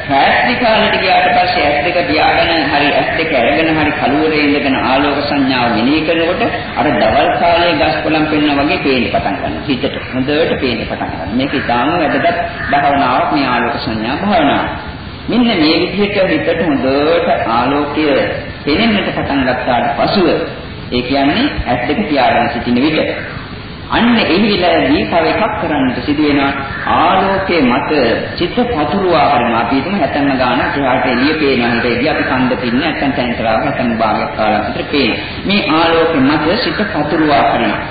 රාත්‍රී කාලෙට ගියාට පස්සේ ඇස් දෙක පියාගෙන හරි ඇස් දෙක අරගෙන හරි කලුවරේ ඉඳගෙන ආලෝක සංඥාව මෙනෙහි කරනකොට අර දවල් කාලේ ගස් කොළන් පෙන්නා වගේ පේන්න පටන් ගන්නවා. හිතට හොඳට පේන්න පටන් ගන්නවා. මේක ඉතාම වැදගත් භාවනාවක් මේ ආලෝක සංඥා භාවනාව. මෙන්න මේ විදිහට හිතට හොඳට ආලෝකය පෙනෙන්නට පටන් ගත්තාට පසුව ඒ කියන්නේ ඇස් දෙක පියාගෙන සිටින විට අන්න එහිලදී තව එකක් කරන්නට සිදු වෙනවා. ආලෝකයේ මත චිත්ත පතුරුවා කරන අපි හිතමු හැතැම්ම ගාන එහාට එළිය පේනවා හිතේදී අපි කන්ද තින්නේ නැත්නම් තැන්තරාව නැත්නම් භාගයක් කාලයක් විතර පේන මේ ආලෝකයේ මත චිත්ත පතුරුවා කරනවා.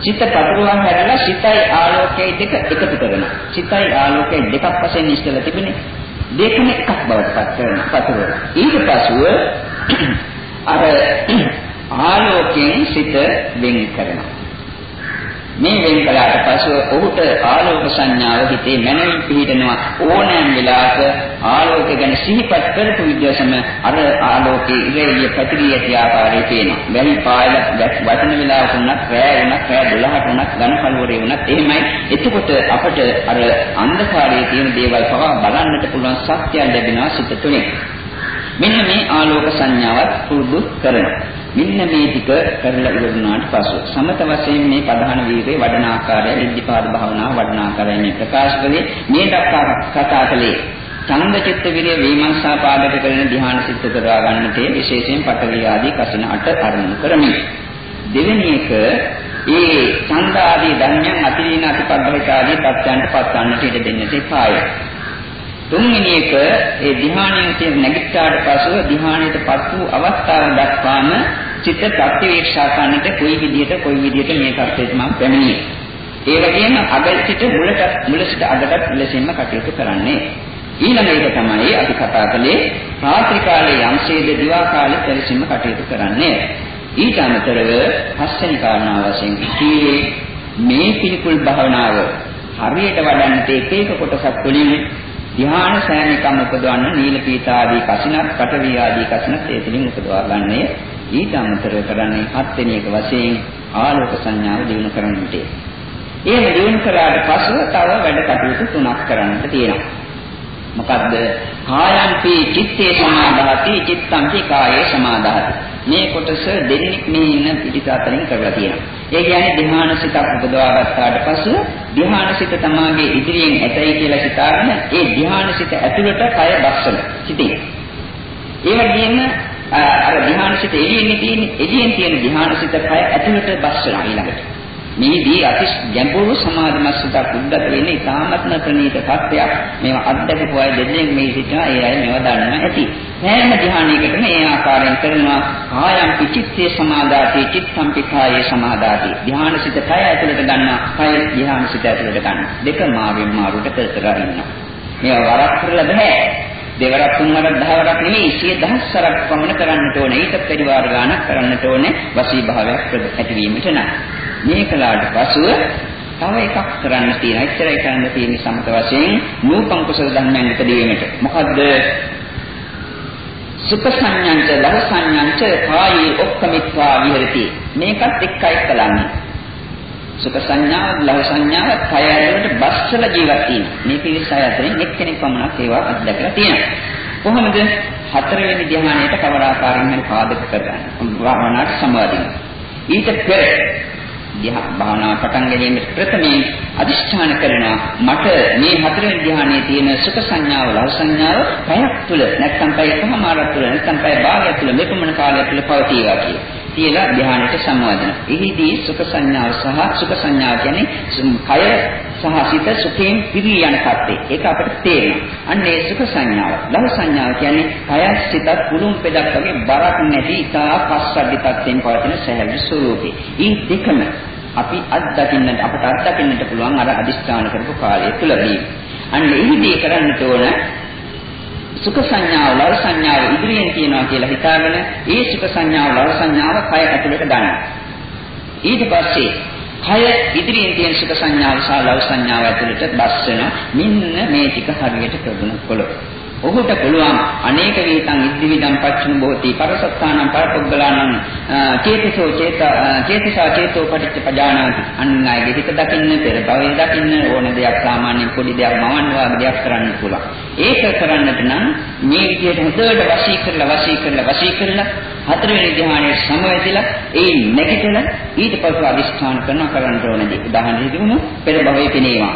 චිත්ත පතුරුවා හැරලා සිතයි ආලෝකයයි දෙක එකතු කරනවා. සිතයි ආලෝකයයි දෙකක් වශයෙන් ඉස්සෙල්ලා තිබුණේ දෙකම එකක් බවට පත් කරනවා පතුරුවා. ඊට පසුව අර ආලෝකයෙන් සිත වෙන් කරනවා. මේ වෙන් කළාට පසුව ඔහුට ආලෝක සංඥාව හිතේ මනමින් පිහිටනවා ඕනෑම වෙලාවක ආලෝකය ගැන සිහිපත් කරපු විදිහසම අර ආලෝකයේ ඉරෙලිය පැතිරී ඇති ආකාරය පේනවා. වැලි පායල වචන වෙලාවක උනත් රැය උනත් රැය 12ට උනත් ඝන කලවරේ උනත් එහෙමයි. එතකොට අපට අර අන්ධකාරයේ තියෙන දේවල් පවා බලන්නට පුළුවන් ශක්තිය ලැබෙනවා සිත තුළින්. මෙන්න මේ ආලෝක සංඥාවත් පුරුදු කරනවා. මෙන්න මේ ටික කරලා ඉවරුනාට පසු. සමත වශයෙන් මේ ප්‍රධාන වීර්යය වඩන ආකාරය ඉද්ධිපාද භාවනාව වඩන ආකාරය මේ ප්‍රකාශ කළේ මේ දක්වා කතා කළේ. ඡන්ද චිත්ත විරිය විමර්ශා පාදක කරන ධ්‍යාන සිත් කරවා ගන්නට විශේෂයෙන් පටවිය ආදී කසින අට අරමුණු කරමින්. දෙවෙනි එක ඒ ඡන්ද ආදී ධර්මයන් අතිරීන අතිපද්ධිත ආදී තත්යන්ට පත්වන්නට ඉඩ දෙන්නට එපාය. තුන්වෙනි එක ඒ ධ්‍යානයෙන් කියන නැගිට්ටාට පසුව ධ්‍යානයටපත් වූ අවස්ථාව දක්වාම චිත්ත ප්‍රතිවීක්ෂා කරන්නට කොයි විදිහට කොයි විදිහට මේ කර්තව්‍යය මම පැමිණියේ. ඒ වගේම අග සිට මුලට මුල සිට අගට ලෙසින්ම කටයුතු කරන්නේ. ඊළඟ එක තමයි අපි කතා කළේ රාත්‍රී කාලයේ යම්සේද දිවා කාලයේ පරිසින්ම කටයුතු කරන්නේ. ඊට අමතරව පස්වෙනි කාරණාව වශයෙන් කීවේ මේ පිළිකුල් භාවනාව හරියට වඩන්නට එක එක කොටසක් තුළින් ධ්‍යාන සෑම එකම උපදවන්න නීල පීත ආදී කසිනක්, පඨවි ආදී කසිනක් ඒ තුළින් උපදවා ගන්නය. ඊට අමතරව කරන්නේ හත්වෙනි එක වශයෙන් ආලෝක සංඥාව දිනු කරන්නට. එහෙම දිනු කරාට පසුව තව වැඩ කටයුතු තුනක් කරන්නට තියෙනවා. මොකද්ද? කායම්පි චිත්තේ සමාදාති චිත්තම්පි කායේ සමාදාති. මේ කොටස දෙන්නෙක් මේ ඉන්න පිටිස අතරින් කරලා තියෙනවා. ඒ කියන්නේ ධ්‍යානසිතක් උපදවා ගත්තාට පසු ධ්‍යානසිත තමාගේ ඉදිරියෙන් ඇතයි කියලා සිතාගෙන ඒ ධ්‍යානසිත ඇතුළට කය බස්සන සිටින්. ඒ වගේම අර ධ්‍යානසිත එළියෙන් තියෙන එළියෙන් තියෙන ධ්‍යානසිත කය ඇතුළට බස්සන ඊළඟට. මේදී අති ගැඹුරු සමාධිමත් සිතක් උද්ගත වෙන්නේ ඉතාමත්ම ප්‍රණීත තත්ත්වයක්. මේවා අත්දැකපු අය දෙදෙනෙක් මේ සිටිනවා ඒ අය මේවා දන්නවා ඇති. සෑම ධ්‍යානයකටම ඒ ආකාරයෙන් කරනවා කායම් පිචිත්තේ සමාදාති චිත්තම් පිකායේ සමාදාති. ධ්‍යානසිත කය ඇතුළට ගන්නවා කය ධ්‍යානසිත ඇතුළට ගන්නවා. දෙක මාවෙන් මාරුට කර කර ඉන්නවා. මේවා වරක් කරලා බෑ. දෙවරක් තුන්වරක් දහවරක් නෙමෙයි සිය දහස්වරක් පමණ කරන්නට ඕනේ. ඊට පරිවාර ගානක් කරන්නට ඕනේ. වසී භාවයක් ඇතිවීමට නම්. මේ කලාට පසුව තව එකක් කරන්න තියෙනවා. එච්චරයි කරන්න තියෙන්නේ සමත වශයෙන් නූපං කුසල ධර්මයන් ඉදීමට. මොකද්ද? සුඛ සංඥාංච ලහ සංඥාංච කායේ ඔක්කමිත්වා විහෙරති. මේකත් එක්කයි කලන්නේ. සුඛ සංඥාව ලහ සංඥාව කය ඇතුළට බස්සල ජීවත් වෙනවා. මේ පිරිස අතරින් එක්කෙනෙක් පමණක් ඒවා අත්දැකලා තියෙනවා. කොහොමද හතරවෙනි ධ්‍යානයට කවර ආකාරයෙන් හරි පාදක කරගන්න. භාවනාවට සමාදින. ඊට පෙර ධ්‍යාන භාවනා පටන් ගැනීමට ප්‍රථමයෙන් අදිෂ්ඨාන කරනවා මට මේ හතරවෙනි ධ්‍යානයේ තියෙන සුඛ සංඥාව ලහ සංඥාව පැයක් තුල නැත්නම් පැය එකමාරක් තුල නැත්නම් පැය භාගයක් තුල මෙපමණ කාලයක් තුල පවතිවා කියලා. කියලා ධ්‍යානයට සම්වදන. එහිදී සුඛ සංඥාව සහ සුඛ සංඥාව කියන්නේ කය සහ සිත සුඛයෙන් පිරී යන කත්තේ. ඒක අපිට තේරෙනවා. අන්න ඒ සුඛ සංඥාව. ලහ සංඥාව කියන්නේ කය සිතත් කුළුම් පෙදක් වගේ බරක් නැති ඉතා පස්සද්ධි තත්ත්වයෙන් පවතින සහැල්ලු ස්වરૂපේ. මේ දෙකම අපි අත්දකින්නට අපට අත්දකින්නට පුළුවන් අර අදිස්ථාන කරපු කාලය තුලදී. අන්න එහිදී කරන්නට ඕන සුඛ සංඥාව ලව සංඥාව ඉදිරියෙන් තියනවා කියලා හිතාගෙන ඒ සුඛ සංඥාව ලව සංඥාව කය ඇතුළට ගන්නවා. ඊට පස්සේ කය ඉදිරියෙන් තියෙන සුඛ සංඥාව සහ ලව සංඥාව ඇතුළට බස්සන මෙන්න මේ ටික හරියට කරනකොට ඔහුට පුළුවන් අනේක වේතං ඉද්දිවිදං පච්චුන බොහෝති. පරසත්තානම් පරපොග්ගලානම් චේතසෝ චේත චේතසා චේතෝ පටිච්ච පජානාති. අන්නයිගේ හිත දකින්න පෙර භවයේ දකින්න ඕන දෙයක් සාමාන්‍යයෙන් පොඩි දෙයක් මවන්න වාගේ දෙයක් කරන්න පුළුවන්. ඒක කරන්නට නම් මේ විදිහට හොඳට වශී කරලා වශී කරලා වශී කරලා හතරවෙනි ධ්‍යානයේ සමවැදිලා ඒ නැගිටලා ඊට පස්සේ අදිෂ්ඨාන කරන කරන්න ඕනදී උදාහරණයක් දුන්නු. පෙර භවයේ පිනේවා.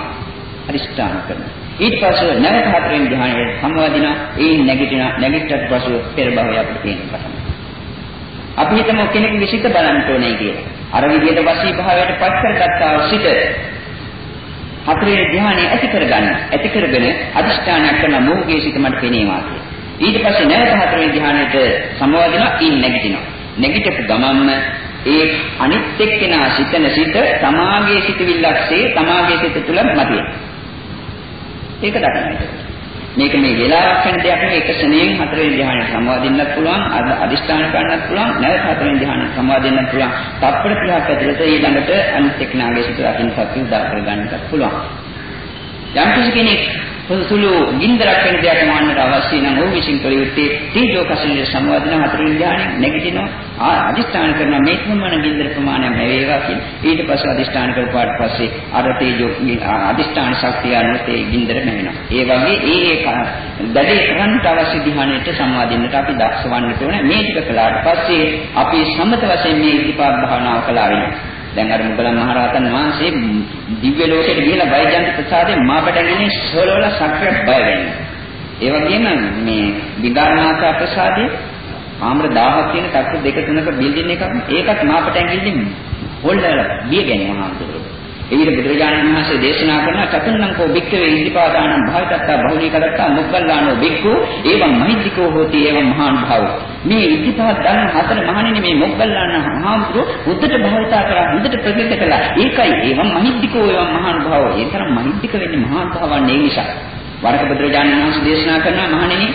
අදිෂ්ඨාන කරනවා. ඊට පස්සේ නැවත හතරෙන් ධ්‍යානයට සම්වදින ඒ නැගිටින නැගිට්ටත් පස්සේ පෙර භවය අපිට පේන්න පටන් අපි හිතමු කෙනෙක් විසිත බලන්න ඕනේ කියලා. අර විදිහට වසී භාවයට පත් කරගත්තා සිට හතරේ ධ්‍යානෙ ඇති කරගන්න. ඇති කරගෙන අදිෂ්ඨානයක් කරන මොහුගේ සිත මට පෙනේවා කියලා. ඊට පස්සේ නැවත හතරේ ධ්‍යානෙට සමවදිනවා ඊ නැගිටිනවා. නැගිටපු ගමන්ම ඒ අනිත් එක්කෙනා සිතන සිත තමාගේ සිතවිල්ලක්සේ තමාගේ සිත තුළ මතුවේ. ඒක දකින්නයි. මේක මේ වෙලාවක් වෙන දෙයක් නෙවෙයි එක ශනේන් හතරවෙනි ධ්‍යානෙට සමාදින්නත් පුළුවන් අද අදිෂ්ඨාන කරන්නත් පුළුවන් නැවත හතරවෙනි ධ්‍යානෙට සමාදින්නත් පුළුවන් තත්පර 30ක් ඇතුළත ඊළඟට අනිත් එක් නාගයේ සිට අකින් සත්‍ය උදා කරගන්නත් පුළුවන් යම් කෙනෙක් සුළු ගින්දරක් වෙන දෙයක් මාන්නට අවශ්‍ය නම් ඔහු විසින් කළ යුත්තේ තීජෝ කසිනේ සම්වදන හතරින් ඥානෙ නැගිටිනවා. අදිෂ්ඨාන කරන මේ ප්‍රමාණ ගින්දර ප්‍රමාණය ලැබේවා කියන ඊට පස්සේ අදිෂ්ඨාන කරපාට පස්සේ අර තීජෝ අදිෂ්ඨාන ශක්තිය අනුව ඒ ගින්දර නැවෙනවා. ඒ වගේ ඒ ඒ දැඩි කරන්නට අවශ්‍ය ධ්‍යානයට සම්වාදින්නට අපි දක්ෂ වන්නට ඕනේ. මේ ටික කළාට පස්සේ අපි සමත වශයෙන් මේ ඉතිපාත් භාවනාව කළා වෙනවා. දැන් අර මුගලන් මහරහතන් වහන්සේ දිව්‍ය ලෝකෙට ගිහිලා බයිජන්ත ප්‍රසාදේ මාපටගෙන සෝලවල සක්‍රිය බය වෙන්නේ. ඒ වගේම මේ විගාරනාථ ප්‍රසාදේ ආම්‍ර 1000ක් තියෙන තත්ත්ව දෙක තුනක බිල්ඩින් එකක් ඒකත් මාපටෙන් ගිහින් හොල්ලලා බිය ගැනීම හාමුදුරුවෝ. ඊට බුදුරජාණන් වහන්සේ දේශනා කරන චතුන්නම් කෝ භික්ඛවේ ඉද්ධිපාදානං භාවිතත්තා බහුලීකරත්තා මුක්ඛල්ලානෝ භික්ඛු එවං මහිද්దికෝ හෝති එවං මහාන් භාවෝ. මේ ඉද්ධිපාද ධර්ම හතර මහණෙනි මේ මුක්ඛල්ලාන මහාමුදුර උද්දට භාවිතා කරා උද්දට ප්‍රතිත කළා. ඒකයි එවං මහිද්దికෝ එවං මහාන් භාවෝ. ඒ තරම් මහිද්దిక වෙන්නේ මහාන් භාවන් ඒ නිසා. වරක බුදුරජාණන් වහන්සේ දේශනා කරන මහණෙනි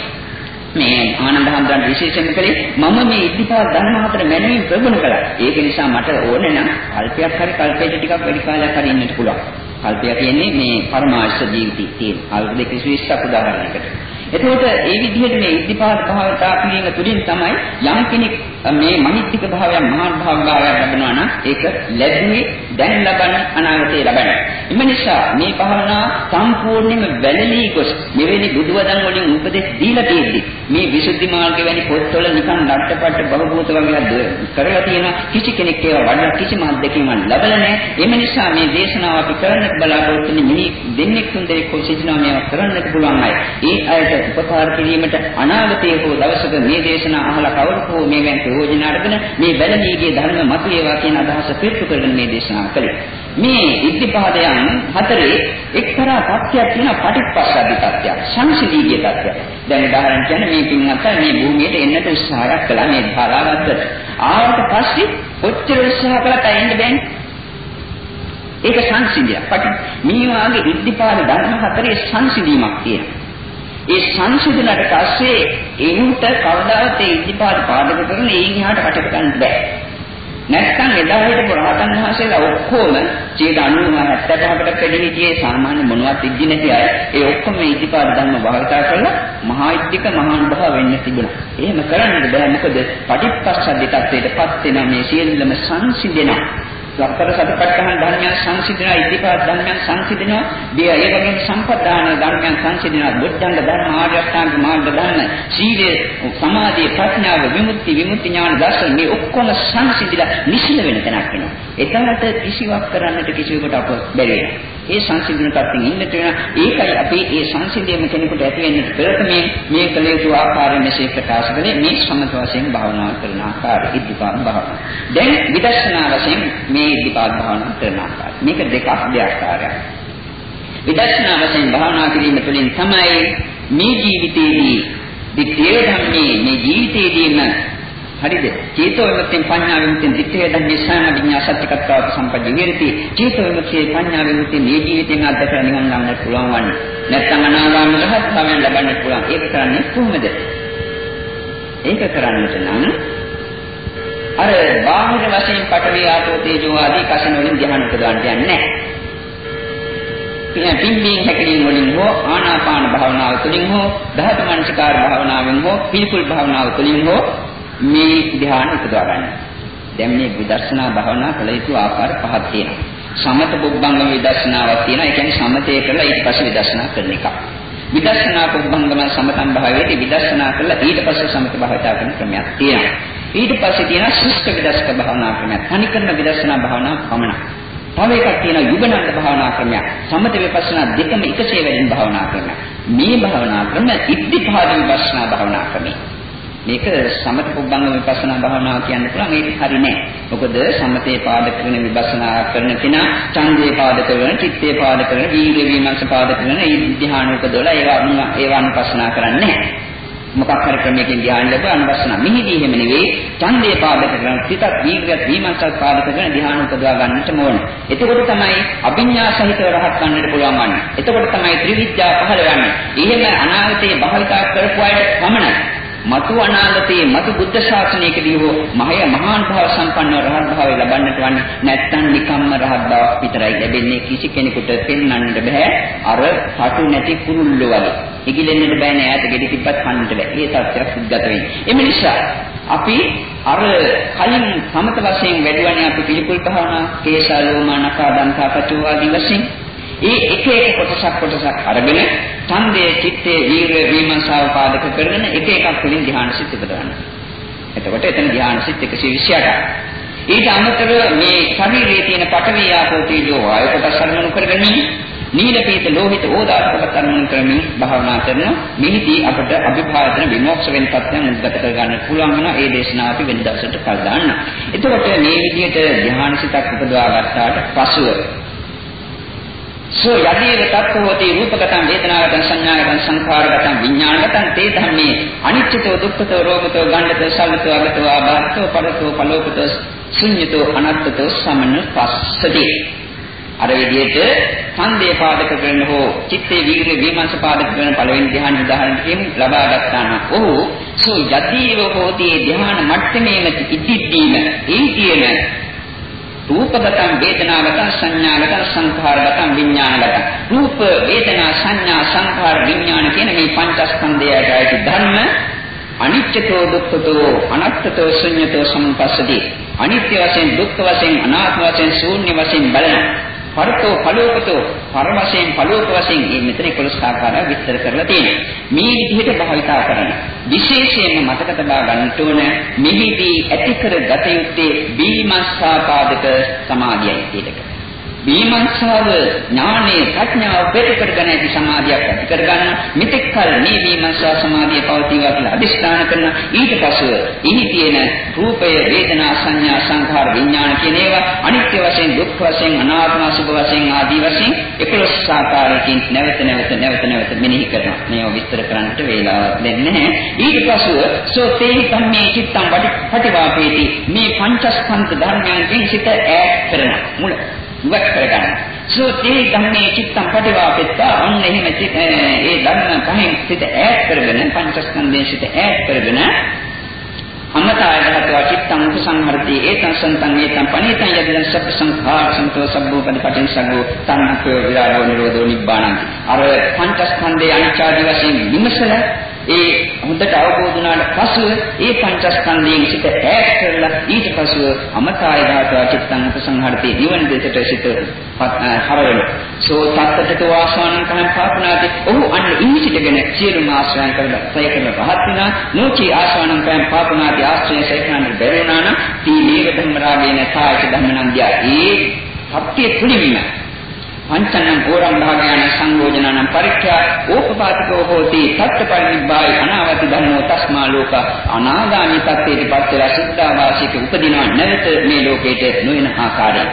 මේ ආනන්ද හඳුන් විශේෂයෙන් කලේ මම මේ ඉද්ධිපාද ධර්ම හතර මැනවින් ප්‍රගුණ කළා. ඒක නිසා මට ඕනේ නම් කල්පයක් හරි කල්පයක ටිකක් වැඩි කාලයක් හරි ඉන්නට පුළුවන්. කල්පය කියන්නේ මේ පරමාර්ථ ජීවිතයේ තියෙන. කල්ප දෙක 20ක් උදාහරණයකට. එතකොට ඒ විදිහට මේ ඉද්ධිපාද භාවිතා කිරීම තුළින් තමයි යම් කෙනෙක් මේ මනිත්තික භාවයන් මහා භාවභාවයක් ලැබෙනවා නම් ඒක ලැබුවේ දැන් ලබන අනාගතේ ලබන. එම නිසා මේ භාවනා සම්පූර්ණයෙන්ම වැළලී ගොස් මෙවැනි බුදුවදන් වලින් උපදෙස් දීලා තියෙද්දි මේ විසුද්ධි මාර්ගය වැනි පොත්වල නිකන් ලට්ටපට්ට බහූත වගේ කරලා තියෙන කිසි කෙනෙක් ඒවා වඩා කිසිම අත්දැකීමක් ලැබලා නැහැ. එම නිසා මේ දේශනාව අපි කරන්නට බලාපොරොත්තු වෙන්නේ මිනි දෙන්නෙක් තුන් දෙනෙක් කොසිනවා මේවා කරන්නට පුළුවන් අය. ඒ අයට උපකාර කිරීමට අනාගතයේ හෝ දවසක මේ දේශනා අහලා කවුරු හෝ මේවෙන් ප්‍රයෝජන අරගෙන මේ වැළඳීගේ ධර්ම මතුවේවා කියන අදහස පිටු කරගෙන මේ දේශනාව කළේ. මේ ඉද්ධිපාදයන් හතරේ එක්තරා තත්ත්වයක් තියෙන පටිච්චසමුප්පාද තත්ත්වයක් සංසිඳීගේ තත්ත්වයක්. දැන් උදාහරණ කියන්නේ මේ පින්වත් මේ භූමියට එන්නට උත්සාහයක් කළා මේ ධාරාවත්තට. ආවට පස්සේ කොච්චර උත්සාහ කළත් එන්න බෑනේ. ඒක සංසිඳියක්. පටි මේ වාගේ ඉද්ධිපාද ධර්ම හතරේ සංසිඳීමක් තියෙනවා. ඒ සංසිඳුණට පස්සේ එන්ට කවදාවත් ඒ ඉදිපාද පාදක කරන ඒ ඉහාට කටට ගන්න බෑ. නැත්නම් එදා හිටපු රහතන් වහන්සේලා ඔක්කොම 90 70කට වැඩි හිටියේ සාමාන්‍ය මොනවත් ඉද්දි නැති අය ඒ ඔක්කොම මේ ඉදිපාද ධර්ම භාවිතා කරලා මහා ඉද්දික මහාන් භව වෙන්න තිබුණා. එහෙම කරන්නද බෑ මොකද පටිච්චසමුප්පාද tattweටපත් වෙන මේ සියල්ලම සංසිඳෙනවා. සතර සතිපට්ඨාන ධර්මයන් සංසිඳනවා ඉද්ධිපාද ධර්මයන් සංසිඳනවා දිය ඒ වගේම සම්පදාන ධර්මයන් සංසිඳනවා බුද්ධංග ධර්ම ආර්ය අෂ්ටාංග මාර්ග ධර්ම සීලය සමාධිය ප්‍රඥාව විමුක්ති විමුක්ති ඥාන දර්ශන මේ ඔක්කොම සංසිඳිලා නිසිල වෙන තැනක් වෙනවා. එතනට කිසිවක් කරන්නට කිසිවෙකුට අප බැරි වෙනවා. ඒ සංසිඳන තත්ත්වෙන් ඉන්නට වෙන ඒකයි අපි ඒ සංසිඳීම කෙනෙකුට ඇති වෙන්නට පෙරතමේ මේ කළ යුතු ආකාරය මෙසේ ප්‍රකාශ කළේ මේ සමත වශයෙන් භාවනා කරන ආකාරය ඉද්ධිපාද භාවනාව. දැන් විදර්ශනා වශයෙන් මේ ඉද්ධිපාද භාවනාව කරන ආකාරය. මේක දෙකක් දෙආකාරයක්. විදර්ශනා වශයෙන් භාවනා කිරීම තුළින් තමයි මේ ජීවිතයේදී විද්‍යේ ධම්මේ මේ ජීවිතයේදීම හරිද? චේතෝ විමුක්තිය පඤ්ඤා විමුක්තිය දිත්තේ ධම්මේ සාන විඤ්ඤා සත්‍යකත්වා සම්පජ්ජ විහෙරති. චේතෝ විමුක්තිය පඤ්ඤා විමුක්තිය මේ ජීවිතයෙන් අත්දැක නිවන් ගන්නට පුළුවන් වන්නේ. නැත්නම් අනාගාමී රහත් භවයෙන් ලබන්න පුළුවන්. ඒක කරන්නේ කොහොමද? ඒක කරන්නට නම් අර බාහිර වශයෙන් පටවිය ආතෝ තේජෝ ආදී කෂණ වලින් ධ්‍යාන උපදවන්න යන්නේ නැහැ. පිම්බීම් හැකලින් වලින් හෝ ආනාපාන භාවනාව තුළින් හෝ ධාතු මනසිකාර භාවනාවෙන් හෝ පිළිකුල් භාවනාව තුළින් හෝ මේ ධ්‍යාන උපදවා ගන්න. දැන් මේ විදර්ශනා භාවනා කළ යුතු ආකාර පහක් තියෙනවා. සමත බුද්ධංගම විදර්ශනාවක් තියෙනවා. ඒ කියන්නේ සමතේ කරලා ඊට පස්සේ විදර්ශනා කරන එක. විදර්ශනා බුද්ධංගම සමතන් භාවයේදී විදර්ශනා කරලා ඊට පස්සේ සමත භාවිතා කරන ක්‍රමයක් තියෙනවා. ඊට පස්සේ තියෙනවා ශිෂ්ට විදර්ශක භාවනා ක්‍රමයක්. තනිකරන විදර්ශනා භාවනා පමණක්. තව එකක් තියෙනවා යුගනන්ද භාවනා ක්‍රමයක්. සමත විපස්සනා දෙකම එකසේ වැඩෙන භාවනා ක්‍රමයක්. මේ භාවනා ක්‍රම ඉද්ධිපාද විපස්සනා භාවනා ක්‍රමයි. මේක සමත පුබ්බංග විපස්සනා භාවනාව කියන්න පුළුවන් ඒක හරි නෑ. මොකද සමතේ පාදක කරන විපස්සනා කරන කෙනා ඡන්දේ පාදක කරන, චිත්තේ පාදක කරන, වීර්ය විමර්ශ පාදක කරන, ඒ ධ්‍යාන උපදවලා ඒවා ඒවා අනුපස්සනා කරන්නේ නෑ. මොකක් හරි ක්‍රමයකින් ධ්‍යාන ලැබ අනුපස්සනා. මෙහිදී එහෙම නෙවෙයි ඡන්දේ පාදක කරන, චිතත් වීර්යත් විමර්ශත් පාදක කරන ධ්‍යාන උපදවා ගන්නට ඕන. එතකොට තමයි අභිඥා සහිතව රහත් වන්නට පුළුවන් වන්නේ. එතකොට තමයි ත්‍රිවිද්‍යා පහළ වෙන්නේ. එහෙම අනාගතයේ භාවිතා කරපු අයට පමණයි මතු අනාගතයේ මතු බුද්ධ ශාසනයකදී හෝ මහය මහාන් භාව සම්පන්න රහත් භාවය ලබන්නට වන්නේ නැත්නම් නිකම්ම රහත් බවක් විතරයි ලැබෙන්නේ කිසි කෙනෙකුට පෙන්වන්නට බෑ අර පටු නැති කුරුල්ලෝ වගේ. ඉගිලෙන්නට බෑ නෑ ඈත ගෙඩි තිබ්බත් කන්නට බෑ. ඒ තත්ත්වයක් සුද්ධත වෙන්නේ. එම නිසා අපි අර කලින් සමත වශයෙන් වැඩිවන්නේ අපි පිළිකුල් භාවනා, කේශාලෝමා නකා දන්තා කචෝ ආදී වශයෙන් ඒ එක එක කොටසක් කොටසක් අරගෙන ඡන්දයේ චිත්තයේ වීරය විමර්ශාව පාදක කරගෙන එක එකක් වලින් ධ්‍යාන සිත් උපදවන්න. එතකොට එතන ධ්‍යාන සිත් 128ක්. ඊට අමතරව මේ ශරීරයේ තියෙන පඨවි ආපෝ තේජෝ වායු කොටස් අරමුණු කරගෙන නීල පීත ලෝහිත ඕදාරක පතරමන ක්‍රමී භාවනා කරන මෙහිදී අපට අභිභාජන විමෝක්ෂ වෙන තත්ත්වයන් උද්ගත කර ගන්න පුළුවන් වෙන ඒ දේශනාව අපි වෙන දවසට කල් දාන්න. එතකොට මේ විදිහට ධ්‍යානසිතක් උපදවා ගත්තාට පසුව සෝ යදීව තත්ත්වෝති රූපගතං වේදනාගතං සංඥාගතං සංඛාරගතං විඥානගතං තේ ධම්මේ. අනිච්චතෝ දුක්ඛතෝ රෝගතෝ ගණ්ඩතෝ සල්ලතෝ අගතෝ ආබාධතෝ පරතෝ පලෝකතෝ ශුඤ්ඤතෝ අනත්තතෝ සමන පස්සති අර විදිහට ඡන්දේ පාදක කරන හෝ චිත්තේ වීර්ය විමර්ශ පාදක කරන පළවෙනි ධ්‍යාන උදාහරණයකින් ලබා ගන්නා නම් ඔහු සෝ යදීව හෝති ධ්‍යාන මට්ටමේම ඉදිද්දීම ඒ කියන රූපගතං වේදනාගතං සංඥාගතං සංඛාරගතං විඥානගතං. රූප වේදනා සංඥා සංඛාර විඥාන කියන මේ පංචස්කන්ධයයි ඇති ධර්ම අනිත්‍යතෝ දුක්ඛතෝ අනත්තතෝ ශුන්‍යතෝ සම්පස්සති අනිත්‍ය වශයෙන් දුක්ඛ වශයෙන් අනාත්ම වශයෙන් ශූන්‍ය වශයෙන් බලන පරතෝ පලෝකතෝ පරමයෙන් පලෝක වශයෙන් මේ මෙතන 11 ආකාරය විස්තර කරලා තියෙනවා. මේ විදිහට භාවිතා කරන විශේෂයෙන්ම මතක තබා ගන්නට ඕන මෙහිදී ඇති කර ගත යුත්තේ බීමස්සාපාදක සමාධියයි කියලක. විමර්ශාව ඥානයේ ප්‍රඥාව පෙර කරගෙන ඇති සමාධියක් ඇති කරගන්න. මෙතෙක් කල මේ විමර්ශා සමාධිය පවතිවා කියලා අදිස්ථාන කරන ඊට පසුව ඉහි තියෙන රූපය වේදනා සංඥා සංඛාර විඥාන කියන ඒවා අනිත්‍ය වශයෙන් දුක් වශයෙන් අනාත්ම සුභ වශයෙන් ආදී වශයෙන් 11 ආකාරයකින් නැවත නැවත නැවත නැවත මෙනෙහි කරනවා. මේව විස්තර කරන්නට වේලාවක් දෙන්නේ නැහැ. ඊට පසුව සෝතේ ධම්මේ චිත්තං පටිවාපේති. මේ පංචස්කන්ධ ධර්මයන්ගෙන් සිත ඈත් කරන මුල ඉවත් කරගන්න. සෝතේ ධම්මේ චිත්තම් පටිවාපෙත්තා ඔන්න එහෙම ඒ ධර්ම පහෙන් සිත ඈත් කරගෙන පංචස්කන්ධයෙන් සිත ඈත් කරගෙන අමතාය ධාතුව චිත්තං උපසංහරති. ඒතං සන්තං ඒතං පණිතං යදිදං සබ්බ සංඛාර සන්තෝ සබ්බෝ පටිපටින් සග්ගෝ තන්නකෝ විරාගෝ නිරෝධෝ නිබ්බාණං අර පංචස්කන්ධයේ අනිච්චාදි වශයෙන් විමසලා ඒ හොඳට අවබෝධ වුණාට පසුව ඒ පංචස්කන්ධයෙන් සිත ඈත් කරලා ඊට පසුව අමතාය ධාතුව චිත්තං උපසංහරති නිවන දෙසට සිත හරවන. සෝ තත්තට වාසානං කලං පාපනාති. ඔහු අන්න ඉහි සිටගෙන සියලුම ආශ්‍රයන් කරලා සය කරන රහත් වෙනා නෝචි ආසානං කලං පාපනාති ආශ්‍රය සය කරන බැරිුණා නම් තී මේක ධම්ම රාගේන කායික ධම්මනන්දියා ඒ සත්‍ය තුලින්ම පංචනං ඕරම් භාගයන සංයෝජනනම් පරික්ඛා ඕපපාතිකෝ හෝති සත්‍යපරිනිබ්බායි අනාවති ධම්මෝ තස්මා ලෝක අනාගාමී තත්ත්වයට පත් වෙලා සුද්ධාවාසික උපදිනා නැවත මේ ලෝකයට නොයන ආකාරය.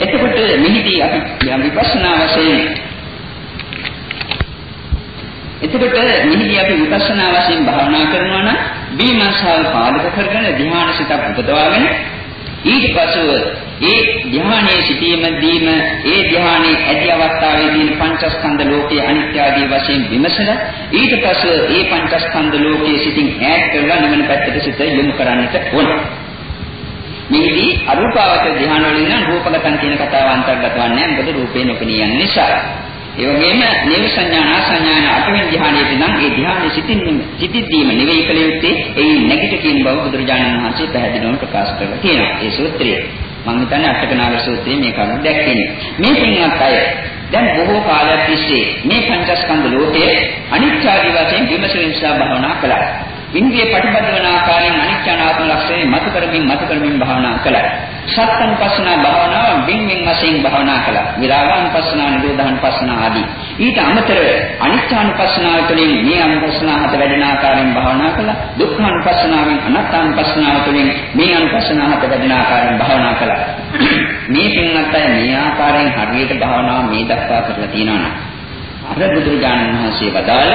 එතකොට මෙහිදී අපි විපස්සනා වශයෙන් එතකොට මෙහිදී අපි විපස්සනා වශයෙන් භාවනා කරනවා නම් බීමසාව පාදක කරගෙන ධ්‍යාන සිතක් උපදවාගෙන ඊට පසුව ඒ ධ්‍යානයේ සිටීමදීම ඒ ධ්‍යානයේ ඇති අවස්ථාවේ තියෙන පංචස්කන්ධ ලෝකයේ අනිත්‍ය ආදී වශයෙන් විමසලා ඊට පස්ව ඒ පංචස්කන්ධ ලෝකයේ සිටින් ඈත් කරලා නිවන පැත්තට සිත යොමු කරන්නට ඕන. මේදී අරූපාවචර ධ්‍යාන වලින් නම් රූපගතන් කියන කතාව අන්තර්ගත වන්නේ මොකද රූපේ නොපෙනී යන නිසා. ඒ වගේම නේව සංඥානා සංඥාන අටවෙනි ධ්‍යානයේදී නම් ඒ ධ්‍යානයේ සිටින් සිටිද්දීම නෙවෙයි කල යුත්තේ ඒ නැගිට කියන බව බුදුරජාණන් වහන්සේ පැහැදිලිවම ප්‍රකාශ කරලා තියෙනවා. ඒ සූත්‍රයේ මම හිතන්නේ අටකනාග සූත්‍රයේ මේ කරුණ දැක්කේ. මේ පින්වත් අය දැන් බොහෝ කාලයක් තිස්සේ මේ පංචස්කන්ධ ලෝකයේ අනිත්‍ය ආදී වශයෙන් විමසන නිසා භවනා කළා. ඉන්ද්‍රිය ප්‍රතිබද්ධ වන ආකාරයෙන් අනිත්‍ය අනාත්ම ලක්ෂණය මත කරමින් මත කරමින් භවනා කළා. සත්‍යංපස්සනා භාවනාව බින්මින් වශයෙන් භාවනා කළා. විරාගානුපස්සනා, නිරෝධානුපස්සනා ආදී. ඊට අමතරව අනිත්‍යානුපස්සනාව තුළින් මේ අනුපස්සනාව හත වැඩෙන ආකාරයෙන් භාවනා කළා. දුක්ඛානුපස්සනාවෙන් අනාත්මානුපස්සනාව තුළින් මේ අනුපස්සනාව හත වැඩෙන ආකාරයෙන් භාවනා කළා. මේ පින්වත් අය මේ ආකාරයෙන් හරියට භාවනාව මේ දක්වා කරලා තියෙනවා නම් අර බුදුරජාණන් වහන්සේ වදාළ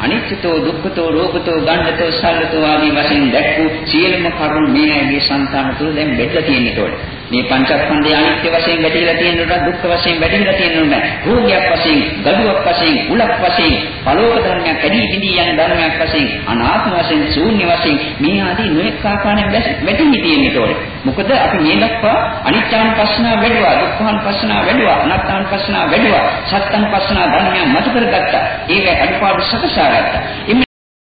අනිත්‍යතෝ දුක්ඛතෝ රෝගතෝ ගණ්ඨතෝ සල්ලතෝ ආදී වශයෙන් දැක්වූ සියලුම කරුණු මේ ඇගේ సంతාන තුළ දැන් බෙදලා තියෙන්නට ඕනේ. මේ පංචස්කන්ධය අනිත්‍ය වශයෙන් වැටහිලා තියෙනුට දුක්ඛ වශයෙන් වැටහිලා තියෙනුට රෝගයක් වශයෙන් ගඩුවක් වශයෙන් උලක් වශයෙන් පලෝක ධර්මයක් කැඩී බිඳී යන ධර්මයක් වශයෙන් අනාත්ම වශයෙන් ශූන්‍ය වශයෙන් මේ ආදී නොඑක ආකාරයෙන් වැටහි තියෙන්නට ඕනේ මොකද අපි මේ දක්වා අනිත්‍යානුපස්සනා වැඩුවා දුක්ඛානුපස්සනා වැඩුවා අනාත්මානුපස්සනා වැඩුවා සත්‍යනුපස්සනා ධර්මයන් මත කරගත්තා. ඒක අනිපාඩු සකසා ගත්තා.